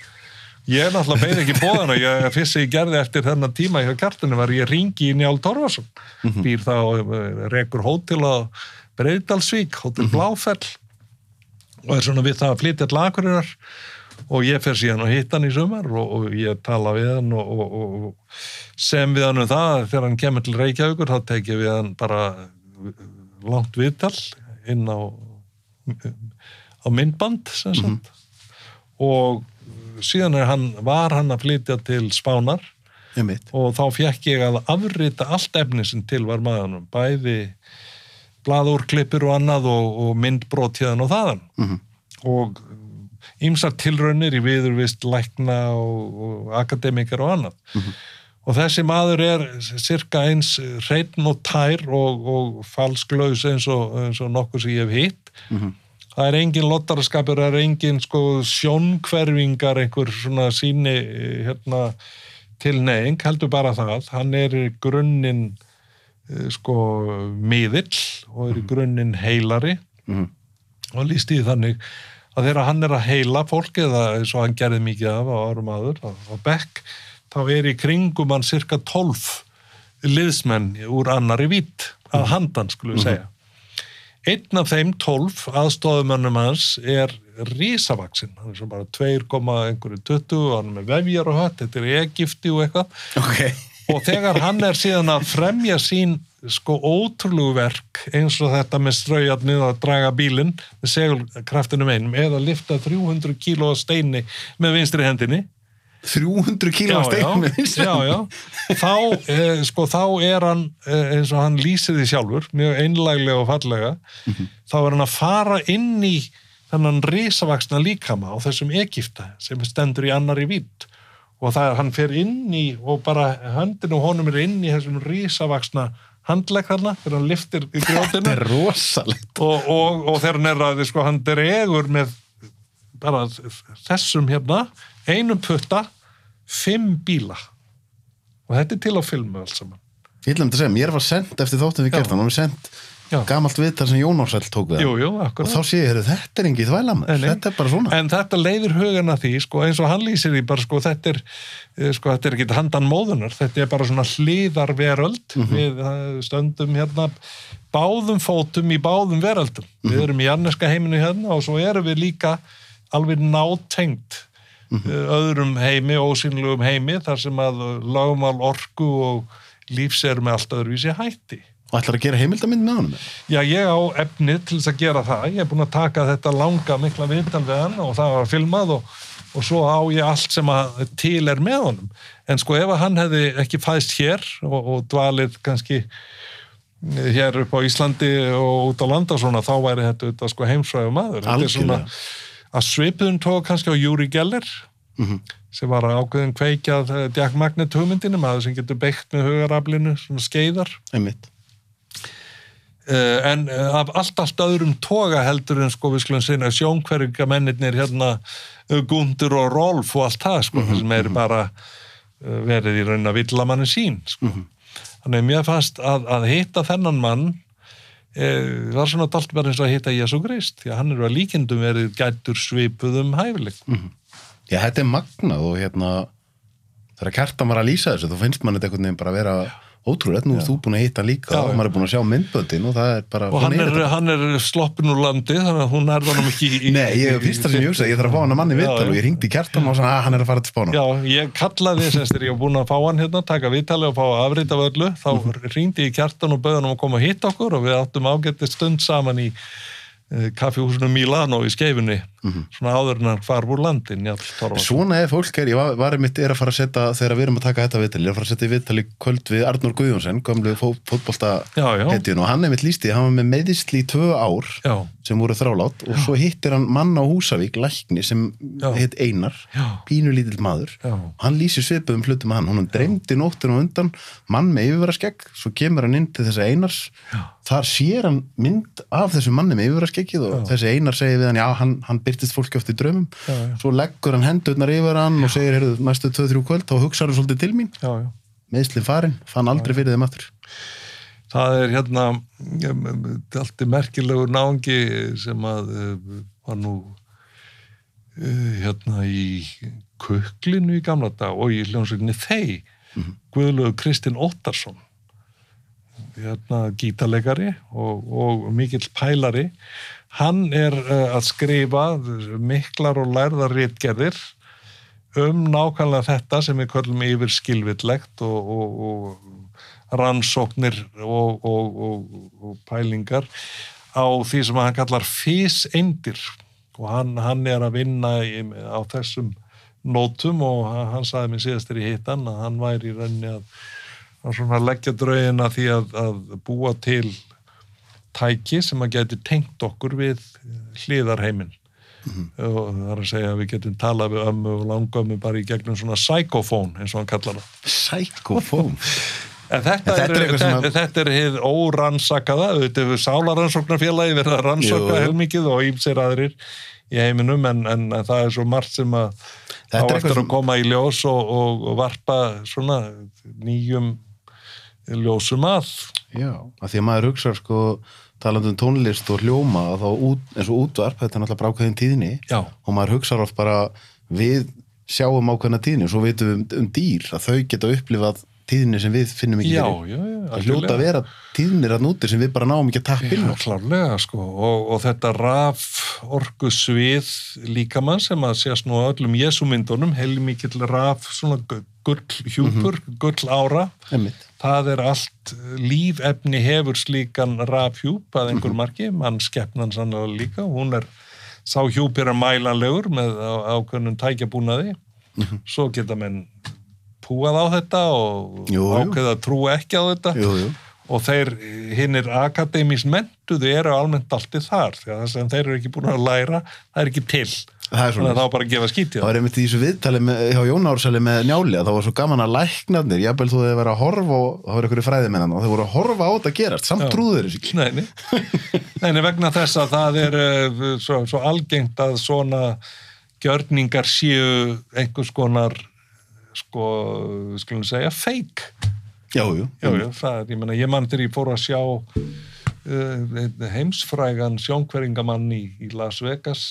Ég er náttúrulega beið ekki bóðana, ég fyrst sem ég gerði eftir þennan tíma hjá kjartinu var ég ringi í Njál Torfarsson, býr þá eh, rekur hótel á Breiðdalsvík, hótel Bláfell og er svona við það að flytja til Akureyrar. Og ég fer síðan að hitta hann í sumar og, og ég tala við hann og, og, og sem við hann um það að þegar hann kemur til Reykjavíkur þá tek ég við hann bara langt viðtal inn á á myndband sem sagt. Og síðan er hann, var hann að flytja til Spánar Einmitt. og þá fekk ég að afrita allt efni sem til var maðurinn, bæði blaðúrklippur og annað og, og myndbrot hérna og þaðan Mhm. og ýmsar tilraunir í viðurvist lækna og, og akademikar og annað og þessi maður er cirka eins hreitn og tær og, og falsklaus eins og, eins og nokkuð sem ég hef hitt Mhm. Það er engin lottaraskapur, það er engin sko sjónkverfingar einhver svona síni hérna tilneying, heldur bara það. Hann er í grunninn eh, sko miðill og er í grunninn heilari. Mhm. og líst í þannig að þegar hann er að heila fólk eða eins og hann gerði mikið af á árum aður á, Beck, þá er í kringum hann cirka 12 liðsmenn úr annari vít að handan skulum við segja einn af þeim 12 aðstofumönnum hans er risavaksinn, hann er svo bara 2, einhverju 20 og hann er með vefjar og hött, þetta er Egipti og eitthvað Ok. og þegar hann er síðan að fremja sín sko ótrúlegu verk eins og þetta með straujarnið að draga bílinn með segulkraftinum einum eða lifta 300 kíló steini með vinstri hendinni 300 kíló já, stein með vinstri. já, já. Þá, eh, sko, þá er hann eh, eins og hann lýsir því sjálfur mjög einlæglega og fallega þá er hann að fara inn í þennan risavaksna líkama á þessum Egipta sem stendur í annari vít og það er hann fer inn í og bara höndin og honum er inn í þessum risavaksna handlegg þarna þegar hann liftir í grjótinu *laughs* Þetta er rosalegt. og, og, og þegar hann er að sko, hann dregur með bara þessum hérna einum putta fimm bíla. Og þetta er til á filmu alls saman. Ég ætlum þetta að segja, mér var sendt eftir þáttum við hann og við sendt Já. gamalt viðtal sem Jón Ársæll tók við jú, jú, og þá sé ég, heyrðu, þetta er engið þvæla Nei, maður, nei. þetta er bara svona. en þetta leiðir hugan að því sko, eins og hann lýsir því bara sko, þetta er eh, sko, þetta er ekki handan móðunar þetta er bara svona hliðarveröld. Við eh, stöndum hérna báðum fótum í báðum veröldum. Við erum í jarneska heiminu hérna og svo erum við líka alveg nátengt eh, öðrum heimi, ósynlegum heimi þar sem að lögumál orku og lífs er með allt öðruvísi hætti Og ætlar að gera heimildamind með honum? Já, ég á efni til þess að gera það. Ég er búin að taka þetta langa mikla viðtal við hann og það var filmað og, og svo á ég allt sem að til er með honum. En sko ef að hann hefði ekki fæðst hér og, og dvalið kannski hér upp á Íslandi og út á landa og svona, þá væri þetta, sko. Þetta er svona að svipuðum tók kannski á Júri Geller Mhm. sem var ákveðin kveikjað eh, Jack Magnet hugmyndinu, maður sem getur beitt með hugaraflinu, svona skeiðar Einmitt. Uh, en uh, af allt allt öðrum toga heldur en sko við skulum sinna sjónkverfinga mennirnir hérna uh, Gundur og Rolf og allt það sko Mhm, sem er bara uh, verið í raun að villa manni sín sko. Mhm. þannig að mér fannst að, að hitta þennan mann uh, var svona dalt bara eins og að hitta Jésu Krist því að hann eru að líkindum verið gætur svipuðum hæfileik. Já, þetta er magnað og hérna þegar kertan var að lýsa þessu, þá finnst mann þetta einhvern veginn bara að vera ótrúlega, nú er þú búin að hitta líka Já, og maður er búin að sjá myndböndin og það er bara og hann er, hann er sloppin úr landi þannig að hún er þannig ekki í, Nei, ég er fyrsta sem ég hugsa, ég þarf að fá hann að manni já. og ég ringdi kertan og svona, að hann er að fara til spána Já, ég kallaði semst þegar ég var búin að fá hann hérna, taka viðtali og fá að afrita af öllu, þá mm ringdi ég kjartan og bauði hann um að koma að hitta okkur og við áttum ágætti stund saman í uh, kaffihúsinu Milano í skeifunni, svona áður en hann far úr landin. Svona er fólk, er, ég var, var einmitt er að fara að setja þegar við erum að taka þetta viðtal, ég er að fara að setja í viðtal í kvöld við Arnur Guðjónsson, gamlu fó, fótbolta Já, já. hetjun og hann einmitt lísti, hann var með meðisli í tvö ár Já, sem voru þrálátt og svo hittir hann mann á Húsavík, lækni sem Já. hitt Einar, Já. pínulítill maður. Já, hann lýsir svipuðum hlutum með hann. Hún dreymdi nóttinu undan mann með yfirvaraskegg svo kemur hann inn til þessi einars. Já. þar sér hann mynd af þessu manni með yfirvaraskeggið og þessi einar segir við hann já, hann, hann byrtist fólki oft í draumum. Já, já. svo leggur hann hendurnar yfir hann og segir heyrðu, næstu 2-3 kvöld, þá hugsaður hann svolítið til mín. Já, já. meðslinn farin, fann aldrei fyrir þeim aftur. Það er hérna allt merkilegur náungi sem að uh, var nú uh, hérna í kuklinu í gamla dag og í hljómsveitinni Þey Guðlögu Kristinn Óttarsson. Hérna gítarleikari og, og mikill pælari hann er uh, að skrifa miklar og lærðar rítgerðir um nákvæmlega þetta sem við köllum yfir skilvillegt og, og, og rannsóknir og, og, pælingar á því sem hann kallar físeindir og hann, hann er að vinna í, á þessum nótum og hann, sagði mér síðastir í hittan að hann væri í rauninni að, að leggja draugina því að, að búa til tæki sem að geti tengt okkur við hliðarheiminn og það er að segja að við getum talað við ömmu og langömmu bara í gegnum svona psychofón eins og hann kallar það Psychofón þetta, þetta er, er að- er hið órannsakaða, þetta hefur sálarannsóknarfélagi rannsóka jú. heilmikið og ímsir aðrir í heiminum en, en það er svo margt sem að Þetta er á eftir að koma í ljós og, og, og varpa svona nýjum ljósum að. Já, að því að maður hugsa sko talandi um tónlist og hljóma að þá út, eins og útvarp, þetta er náttúrulega brákaðin tíðni. Já, og maður hugsa oft bara við sjáum ákveðna tíðni og svo veitum við um, um dýr að þau geta upplifað tíðni sem við finnum ekki já, já, já. það hljóta að vera tíðnir að núti sem við bara náum ekki að tappa inn klárlega sko. Og, og þetta raf orku svið líkamann sem að sést nú öllum jesumyndunum, heilmikill raf svona gu- gull hjúpur, gull ára Einmitt. Það er allt, lífefni hefur slíkan rafhjúp að einhver marki, mann skeppnan sannlega líka, hún er, sá hjúp er mælanlegur með á- ákveðnum tækjabúnaði, svo geta menn púað á þetta og Jú, jú. ákveða að trúa ekki á þetta. Jú, og þeir hinnir akademís mentuðu eru almennt alltið þar því að það sem þeir eru ekki búin að læra það er ekki til, það er þannig að svona þá bara að gefa skítið það var einmitt í þessu viðtali með, hjá Jón Ársali með njáli að það var svo gaman að læknarnir jafnvel þú hefur verið að horfa og það var einhverju fræðimennan og þau voru að horfa á þetta að gerast samt trúður þessu ekki. Nei, nei. nei, nei, vegna þess að það er uh, svo, svo algengt að svona gjörningar séu einhvers konar sko, skulum segja, fake. já, jú, Já, já, það er, ég menna, ég mann þegar ég fór að sjá einn heimsfrægan sjónkveringamann í, í Las Vegas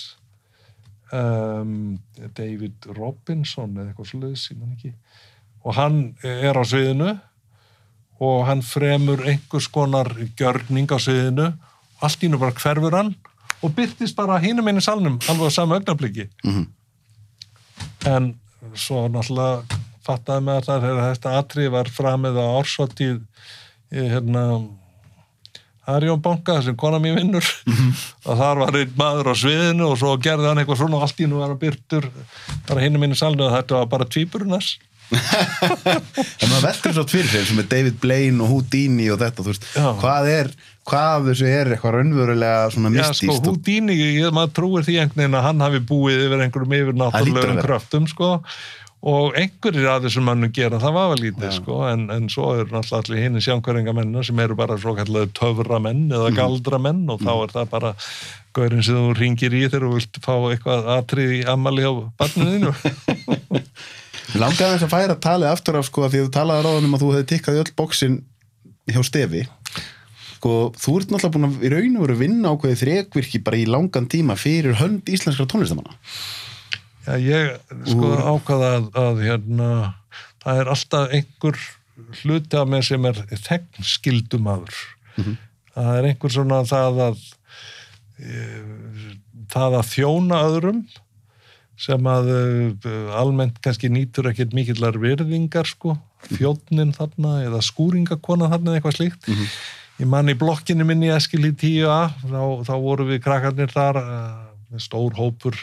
um, David Robinson eða eitthvað sluðis, ég man ekki. Og hann er á sviðinu og hann fremur einhvers konar gjörning á sviðinu. Allt í nú bara hverfur hann og byrtist bara hínum einu salnum alveg á sama augnabliki Mhm. en svo náttúrulega fattaði með það þegar þetta atrið var framið á ársvartíð hérna, Arjón banka sem kona mér vinnur. Og þar var einn maður á sviðinu og svo gerði hann eitthvað svona og allt í nú var hann byrtur bara hinn minni salnu og þetta var bara tvíburunars En maður veldur svo sér sem er David Blaine og Houdini og þetta, þú veist, Já. hvað er, hvað þessu er eitthvað raunverulega svona Já, mystíst sko, og- Houdini, ég, maður trúir því einhvern veginn að hann hafi búið yfir einhverjum yfirnáttúrulegum vera. kröftum, sko, og einhverjir af þessum mannum gera það var lítið, Já. sko, en, en svo eru náttúrulega allir hinn sjánkværingamennar sem eru bara svo kallega töframenn Mhm. eða galdramenn og þá er það bara gaurinn sem þú ringir í þegar þú vilt fá eitthvað atrið í ammali á barninu þínu. *laughs* Langaði þess að færa talið aftur af sko að því að þú talaði ráðan um að þú hefði tikkað í öll bóksin hjá Stefi sko, þú ert náttúrulega búin að í raun og veru vinna ákveðið þrekvirki bara í langan tíma fyrir hönd íslenskra tónlistamanna Já, ég sko Úr- ákvaða að, að hérna, það er alltaf einhver hluti af mér sem er þegnskildumadur. Það er einhver svona það að e, það að þjóna öðrum sem að e, almennt kannski nýtur ekkert mikillar virðingar sko, þjónnin þarna eða skúringakona þarna eða eitthvað slíkt. Ég man í blokkinu minni í Eskil í 10a, þá, þá voru við krakkarnir þar, uh, stór hópur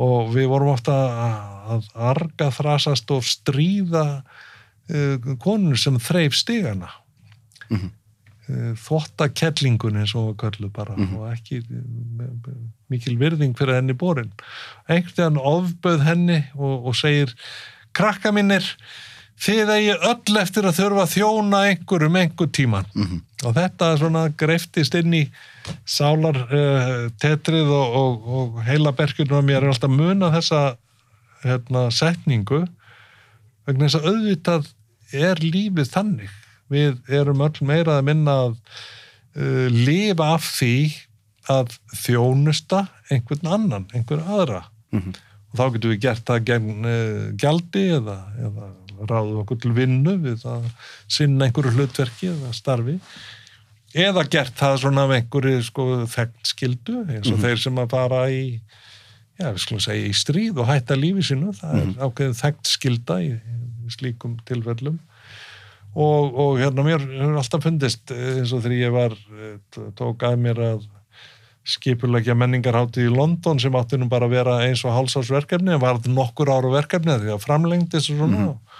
og við vorum ofta að arga þrasast og stríða uh, konur sem þreif stigana. Mhm. uh, þvottakellingun eins og við köllu bara og ekki uh, mikil virðing fyrir henni borin. Einhvern veginn ofböð henni og, og segir krakka mínir þið eigi öll eftir að þurfa að þjóna einhverjum einhver tíman Mhm. og þetta svona greftist inn í sálar uh, tetrið og, og, og heila berkjunum að mér er alltaf muna þessa hérna, setningu vegna þess að auðvitað er lífið þannig við erum öll meira að minna að uh, lifa af því að þjónusta einhvern annan, einhver aðra Mhm. og þá getum við gert það gegn uh, gjaldi eða, eða ráðu okkur til vinnu við að sinna einhverju hlutverki eða starfi. Eða gert það svona af einhverju sko þekkt skildu eins og þeir sem að fara í já, við skulum segja í stríð og hætta lífi sínu, það er ákveðin þekkt skilda í, í slíkum tilfellum. Og, og hérna mér hefur alltaf fundist eh, eins og þegar ég var eh, tók að mér að skipulegja menningarháttið í London sem átti nú bara að vera eins og hálsásverkefni en varð nokkur ára verkefni því að framlengdist og svona og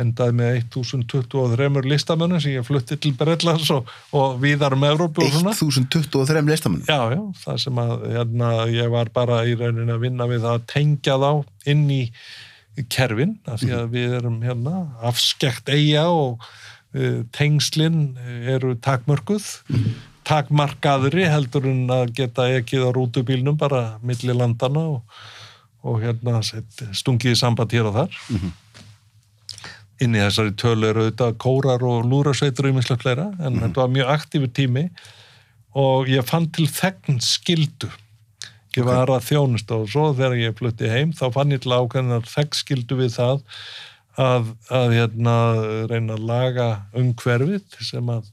endaði með 1023 listamönnum sem ég flutti til Bretlands og, og víðar um Evrópu og svona. 1023 listamann Já, já, það sem að hérna, ég var bara í rauninni að vinna við að tengja þá inn í kerfin, af því að við erum hérna afskekt eiga og uh, tengslin eru takmörkuð, takmarkaðri heldur en að geta ekið á rútubílnum bara milli landana og, og hérna stungið samband hér og þar. Inn í þessari tölu eru auðvitað kórar og lúrasveitur og ýmislegt fleira, en þetta var mjög aktífur tími og ég fann til þegn skildu ég var að þjónust og svo þegar ég flutti heim þá fann ég til ákveðnar þegn skildu við það að, að hérna, reyna að laga umhverfið sem að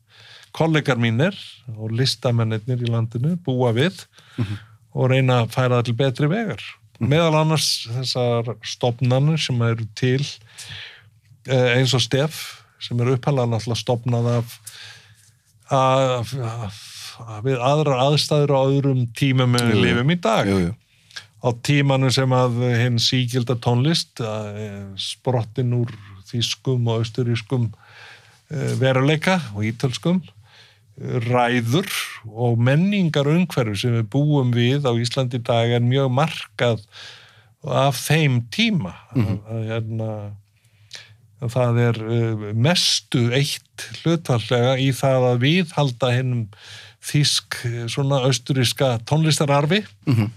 kollegar mínir og listamennir í landinu búa við og reyna að færa til betri vegar. Meðal annars þessar stopnarnir sem eru til eins og stef sem eru upphæðlega náttúrulega stopnað af, af, af, af við aðrar aðstæður á öðrum tímum við Jú, lifum í dag. Jú, jú. á tímanu sem að hinn síkilda tónlist eh, sprottin úr þýskum og austurískum eh, veruleika og ítölskum eh, ræður og menningar umhverfi sem við búum við á Íslandi í dag er mjög markað af þeim tíma. Að, að, hérna, að það er uh, mestu eitt hlutvallega í það að viðhalda hennum þýsk eh, svona austuríska tónlistararfi Mhm.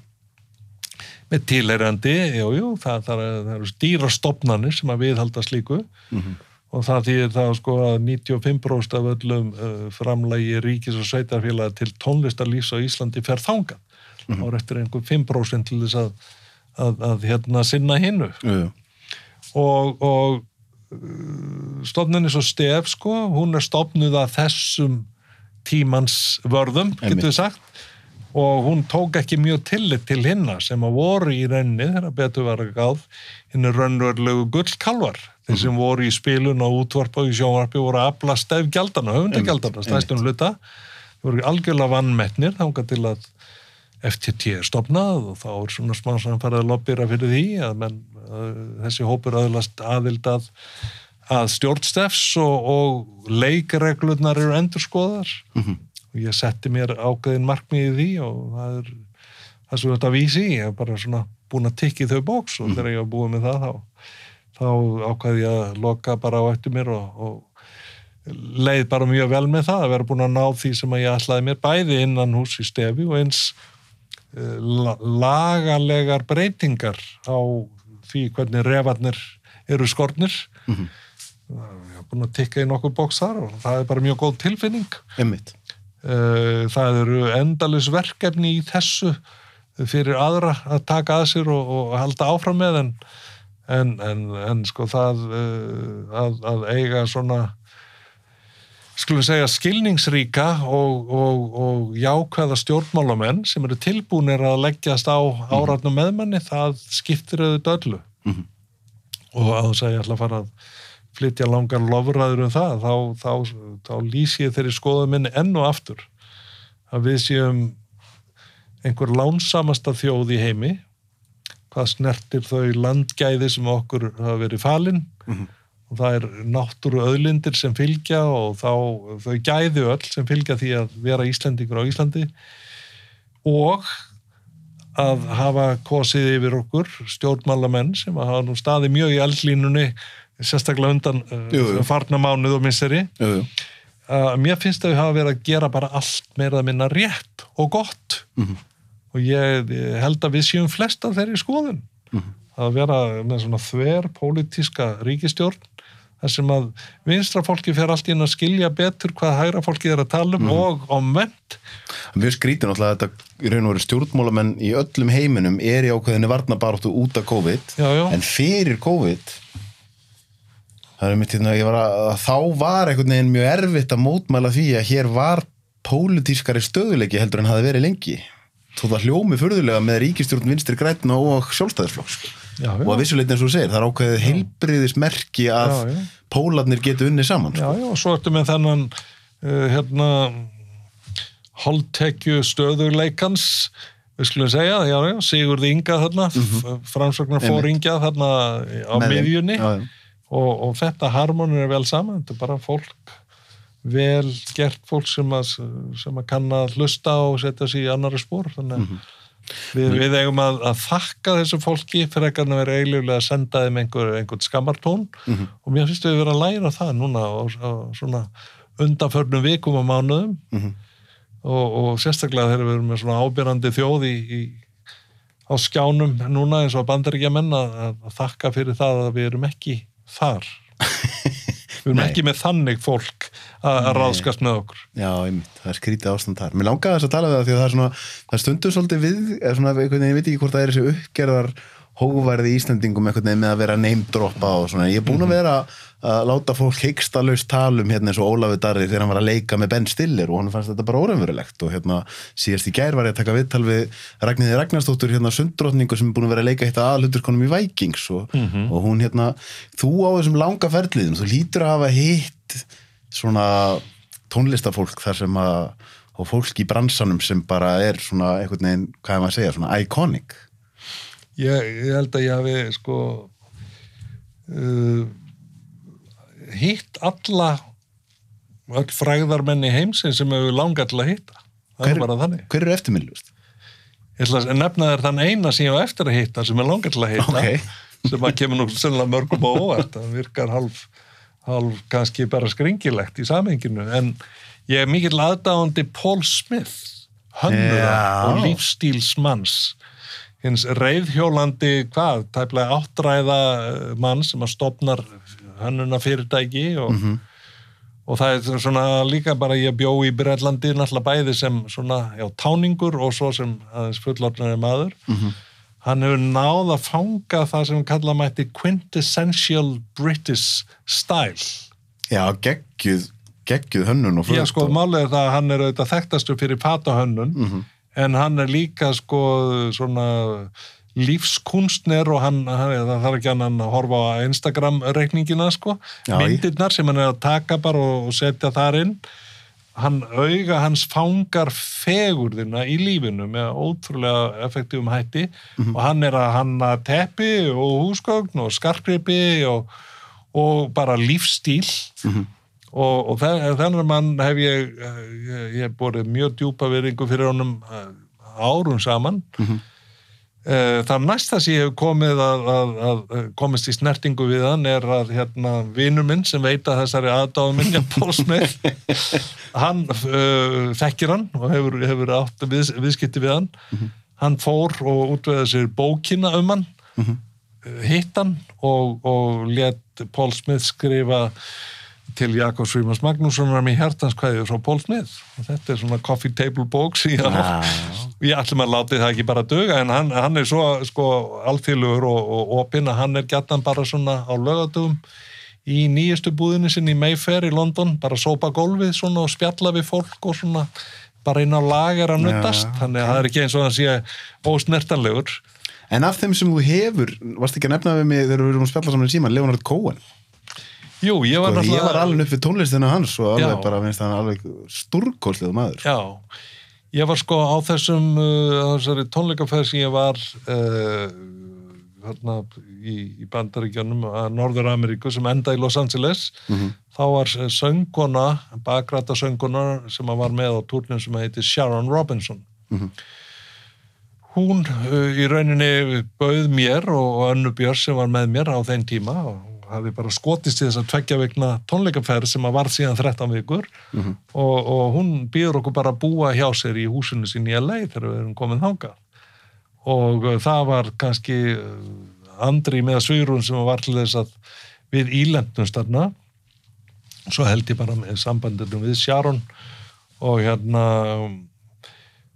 með tilherjandi, jú, jú, það, það, er- það eru stýra stopnarnir sem að viðhalda slíku Mhm. og það þýðir það sko að 95% af öllum uh, framlægi ríkis og sveitarfélaga til tónlistarlýs á Íslandi fer þangað mm -hmm. og eftir einhver 5% til þess að, að, að hérna sinna hinnu og, og uh, stofnunin svo stef sko, hún er stofnuð að þessum tímans vörðum, getur við sagt. Og hún tók ekki mjög tillit til hinna sem að voru í renni þegar betur var að gáð hinn er raunverulegu gullkalvar þeir sem voru í spilun og útvarp og í sjónvarpi voru að afla stefgjaldana, höfundagjaldana, stæstum hluta. Voru algjörlega vannmettnir þangað til að FTT er stopnað og þá er svona smá sem farið að lobbýra fyrir því að, menn, þessi hópur aðlast aðild að, stjórnstefs og, og leikreglunar eru endurskoðar Mhm. og ég setti mér ákveðin markmið í því og það er það sem þetta vísi, ég hef bara svona búin að tikki þau bóks og þegar ég var búin með það þá, þá ákveði ég að loka bara á eftir mér og, og leið bara mjög vel með það að vera búin að ná því sem að ég ætlaði mér bæði innan hús í stefi og eins lagalegar breytingar á því hvernig refarnir eru skornir Mhm. ég hef búin að tikka í nokkur bóks þar og það er bara mjög góð tilfinning Einmitt. Eh, það eru endalus verkefni í þessu fyrir aðra að taka að sér og, og halda áfram með en, en, en, en sko það eh, að, að eiga svona skulum segja skilningsríka og, og, og jákvæða stjórnmálamenn sem eru tilbúinir að leggjast á áratnum meðmanni, það skiptir auðvitað öllu Mhm. og að að ég ætla að fara að flytja langar lofræður um það þá, þá, þá lýs ég þeirri skoðu minni enn og aftur að við séum einhver lánsamasta þjóð í heimi hvað snertir þau landgæði sem okkur hafa verið falin Mhm. Og það er náttúru öðlindir sem fylgja og þá þau gæði öll sem fylgja því að vera Íslendingur á Íslandi og að hafa kosið yfir okkur stjórnmálamenn sem að hafa nú staði mjög í eldlínunni sérstaklega undan Jú, jú. uh, farna mánuð og misseri Jú, jú. að mér finnst að við hafa verið að gera bara allt meira að minna rétt og gott Mhm. og ég, held að við séum flest af þeirri skoðun Mhm. að vera með svona þver pólitíska ríkistjórn þar sem að vinstra fólki fer allt inn að skilja betur hvað hægra fólki er að tala um og omvend Mjög náttúrulega að þetta í raun og veru stjórnmálamenn í öllum heiminum er í ákveðinni varnabaráttu út af COVID. Já, já, en fyrir COVID það er mitt hérna þá var einhvern veginn mjög erfitt að mótmæla því að hér var pólitískari stöðuleiki heldur en hafi verið lengi. Þó það hljómi furðulega með ríkistjórn vinstri grætna og sjálfstæðisflokks já, já. og að vissuleitin eins og þú segir, það er ákveðið heilbriðismerki að Já, já. pólarnir getu unni saman Já, sko. já, og svo ertu með þennan uh, hérna holdtekju stöðuleikans við skulum segja, já, já, Sigurði Inga þarna, mm -hmm. framsögnar fór. Inga þarna á Með miðjunni Já, já. og, og þetta harmonir er vel saman, þetta er bara fólk vel gert fólk sem að, sem að kann að hlusta og setja sig í annari spór þannig að við, við eigum að, að þakka þessu fólki fyrir að vera eiginlega að senda þeim einhver, einhvern skammartón Mhm. og mér finnst við vera að læra það núna á, á svona undanförnum vikum og mánuðum Mhm. og, og sérstaklega þegar við erum með svona ábyrrandi þjóð í, í á skjánum núna eins og bandaríkjamenn að, að, að þakka fyrir það að við erum ekki þar *laughs* við erum Nei. ekki með þannig fólk að, ráðskast með okkur Já, einmitt, það er skrítið ástand þar. Mér langaði þess að tala við það því að það er svona, það er stundu svolítið við, svona, veginn, ég veit ekki hvort það er þessi uppgerðar hóvarði í Íslandingum með að vera neymdroppa og svona. Ég er búin að vera að láta fólk heikstalaust talum hérna eins og Ólafur Darri þegar hann var að leika með Ben Stiller og hann fannst þetta bara óraunverulegt og hérna síðast í gær var ég að taka viðtal við Ragnhiði Ragnarsdóttur hérna sunddrottningu sem er búin að vera að leika að aðluturkonum í Vikings og, og hún hérna, þú á þessum langa ferliðum, þú lítur að hafa hitt svona tónlistafólk þar sem að og fólk í bransanum sem bara er svona einhvern veginn, hvað er maður að segja, svona iconic. Ég, ég held að ég hafi sko uh, hitt alla öll frægðarmenni heimsins sem hefur langað til að hitta það Hver- er bara þannig hver eru eftirminnlust? ég ætla að nefna þér þann eina sem ég á eftir að hitta sem er langað til að hitta Ok. sem að kemur nú sennilega mörgum á óvart það virkar halv, halv kannski bara skringilegt í samhenginu en ég er mikill aðdáandi Paul Smith hönnura Já. og lífstílsmanns hins reyðhjólandi hvað, tæplega áttræða eh, mann sem að stopnar hönnuna fyrirtæki og, og það er svona líka bara ég bjó í Breitlandi náttúrulega bæði sem svona já, táningur og svo sem aðeins fullorðnari maður. Hann hefur náð að fanga það sem kalla mætti quintessential British style. Já, geggjuð, geggjuð hönnun og Já, flott sko, málið er það að hann er auðvitað þekktastur fyrir patahönnun Mhm. en hann er líka sko svona lífskunstner og hann, það þarf ekki hann að horfa á Instagram reikningina sko, Já, myndirnar sem hann er að taka bara og, og setja þar inn hann auga hans fangar fegurðina í lífinu með ótrúlega effektífum hætti. Og hann er að hanna teppi og húsgögn og skarkripi og, og bara lífstíl og, og þe- þennan mann hef ég, eh, ég, ég hef borið mjög djúpa veringu fyrir honum eh, árum saman. Eh, Það næsta sem ég hef komið að, að, að komist í snertingu við hann er að hérna vinur minn sem veit að þessari aðdáðum minn, Jan *laughs* Paul Smith hann uh, þekkir hann og hefur, hefur átt við, viðskipti við hann. Hann fór og útveða sér bókina um hann uh, hitt hann og, og let Paul Smith skrifa til Jakob Svímans Magnússonar með hjartans kvæði frá Smith. Og þetta er svona coffee table bók sem ég ætlum að láti það ekki bara döga en hann, hann er svo sko alþjóðlugur og, og opinn að hann er gættan bara svona á lögadögum í nýjastu búðinu sinni í Mayfair í London, bara sópa gólfið svona og spjalla við fólk og svona bara inn á lager að nuttast Já, þannig að það er ekki eins og hann sé ósnertanlegur. En af þeim sem þú hefur, varst ekki að nefna við mig þegar við erum að spjalla saman í síman, Leonard Cohen Jú, ég var Sko, ég var náttúrulega alveg upp við tónlistinu hans og alveg Já. bara, finnst hann alveg stúrkóðslega maður. Já, ég var sko á þessum uh, tónleikaferð sem ég var uh, hérna í, í bandaríkjunum að Norður Ameríku sem enda í Los Angeles. Þá var sönguna, bakræta sönguna sem var með á túrnum sem heiti Sharon Robinson. Hún uh, í rauninni bauð mér og Önnu Björns sem var með mér á þeim tíma og hafi bara skotist í þess að tveggja vegna tónleikaferð sem að var síðan 13 vikur. Og, og hún býður okkur bara að búa hjá sér í húsinu sín í LA þegar við erum komin þangað. Og uh, það var kannski uh, andri með svigrun sem var til þess að við ílendumst þarna. Svo held ég bara með sambandinu við Sharon og hérna um,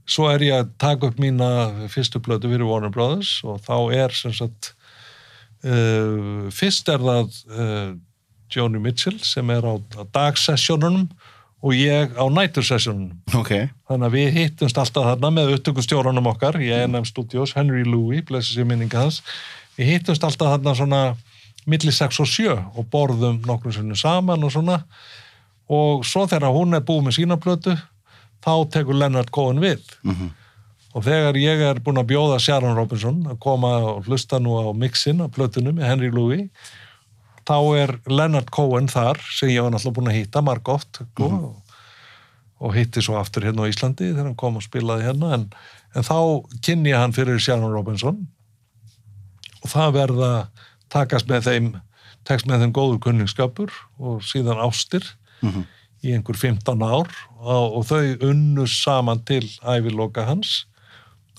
svo er ég að taka upp mína fyrstu blötu fyrir Warner Brothers og þá er sem sagt uh, fyrst er það uh, Joni Mitchell sem er á, á dagsessjónunum og ég á nætursessjónunum Ok, þannig að við hittumst alltaf þarna með upptökustjóranum okkar. Í A&M Studios, Henry Louis, blessi sér minninga hans. Við hittumst alltaf þarna svona milli 6 og 7 og borðum nokkrum sinnum saman og svona. Og svo þegar hún er búið með sína plötu þá tekur Leonard Cohen við og þegar ég er búinn að bjóða Sharon Robinson að koma og hlusta nú á mixin á plötunu með Henry Louis þá er Leonard Cohen þar sem ég var náttúrulega búinn að hitta marg oft og, og hitti svo aftur hérna á Íslandi þegar hann kom og spilaði hérna en, en þá kynni ég hann fyrir Sharon Robinson. Og það verða takast með þeim tekst með þeim góður kunningsskapur og síðan ástir í einhver 15 ár og, og þau unnu saman til æviloka hans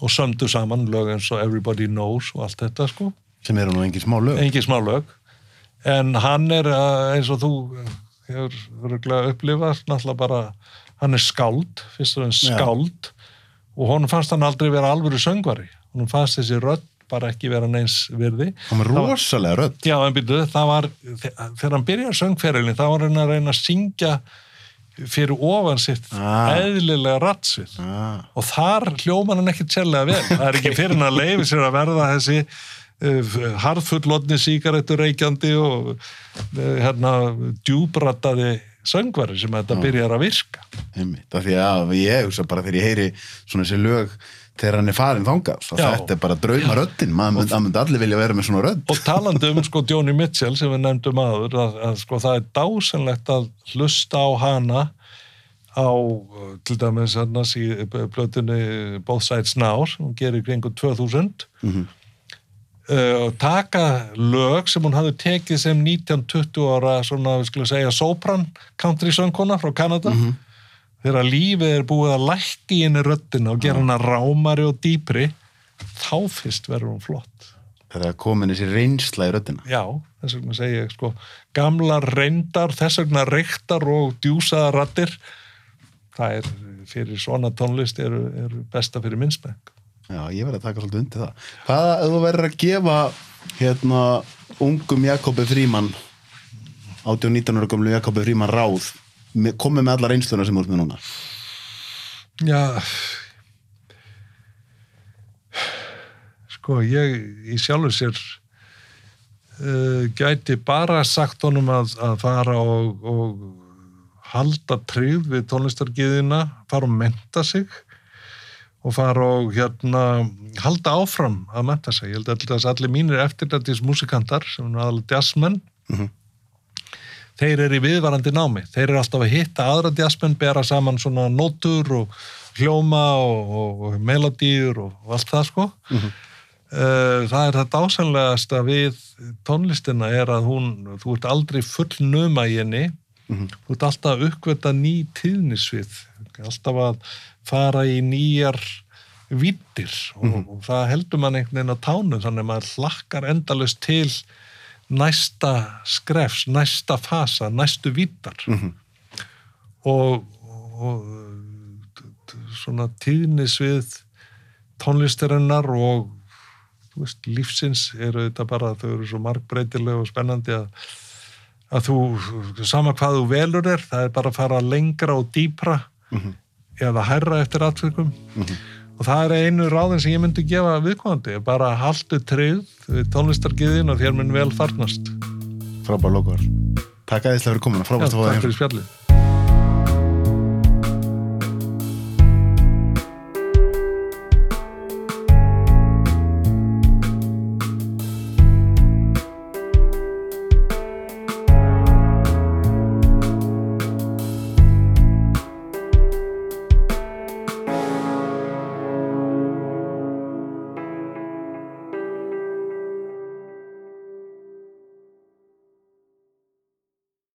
og sömdu saman lög eins og Everybody Knows og allt þetta sko. Sem eru nú engin smá lög. Engin smá lög. En hann er uh, eins og þú uh, hefur örgulega upplifað náttúrulega bara, hann er skáld fyrst og enn skáld. Og honum fannst hann aldrei vera alvöru söngvari. Honum fannst þessi rödd bara ekki vera neins virði. Hann var rosalega rödd. Já, en byrju, það var, þegar hann byrjar söngferilin, þá var hann að reyna að syngja fyrir ofan sitt Ah. eðlilega rattsvið ah. og þar hljóman hann ekki tjellega vel. Það er ekki fyrir hann að leifi sér að verða þessi uh, harðfullotni sígarettur reykjandi og uh, hérna djúbrataði söngvari sem þetta byrjar að virka. einmitt, af því að ég hugsa bara þegar ég heyri svona þessi lög þegar hann er farin Já. þetta er bara drauma röddin maður myndi, allir vilja vera með svona rödd. Og talandi um sko Joni Mitchell sem við nefndum aður að, að sko það er dásanlegt að hlusta á hana á til dæmis hérna í plötunni Both Sides Now hún gerir kringu 2000 Mhm. uh, og taka lög sem hún hafði tekið sem 19-20 ára svona við skulum segja sopran country söngkona frá Kanada þegar lífið er búið að lækki inn í röddina og gera hana rámari og dýpri þá fyrst verður hún flott. Það komin þessi reynsla í röddina. Já, þess vegna segi ég sko gamlar reyndar, þess vegna reyktar og djúsaða rattir það er fyrir svona tónlist eru, eru besta fyrir minnspeng Já, ég verði að taka svolítið undir það. Hvaða, ef þú verður að gefa hérna ungum Jakobi Fríman 18-19 ára gamlu Jakobi Fríman ráð komið með alla reynsluna sem ert með núna Já sko ég í sjálfu sér uh, gæti bara sagt honum að, að fara og, og halda tryggð við tónlistargiðina, fara og menta sig og fara og hérna halda áfram að menta sig. Ég held að allir mínir eftirlættis músikantar sem er aðalega jazzmenn Mhm. Þeir eru í viðvarandi námi. Þeir eru alltaf að hitta aðra jazzmenn, bera saman svona nótur og hljóma og, og, og melodíur og, allt það sko. Mhm. Eh, það er það dásanlegasta við tónlistina er að hún, þú ert aldrei full numa í henni Mhm. þú ert alltaf að uppgöta ný tíðnisvið alltaf að fara í nýjar vittir og, og það heldur mann einhvern veginn á tánu þannig að maður hlakkar endalust til næsta skrefs, næsta fasa, næstu vittar Mhm. og, og t- svona tíðnisvið tónlistarinnar og þú veist, lífsins eru þetta bara, þau eru svo margbreytilega og spennandi að, að þú, sama hvað þú velur er, það er bara að fara lengra og dýpra Mhm. eða hærra eftir atvikum og það er einu ráðin sem ég myndi gefa viðkomandi, bara haldu treyð við tónlistargiðin og þér mun vel farnast. Frábær lokaður. Takk aðeinslega fyrir komuna, frábært að fá það takk fyrir spjallið.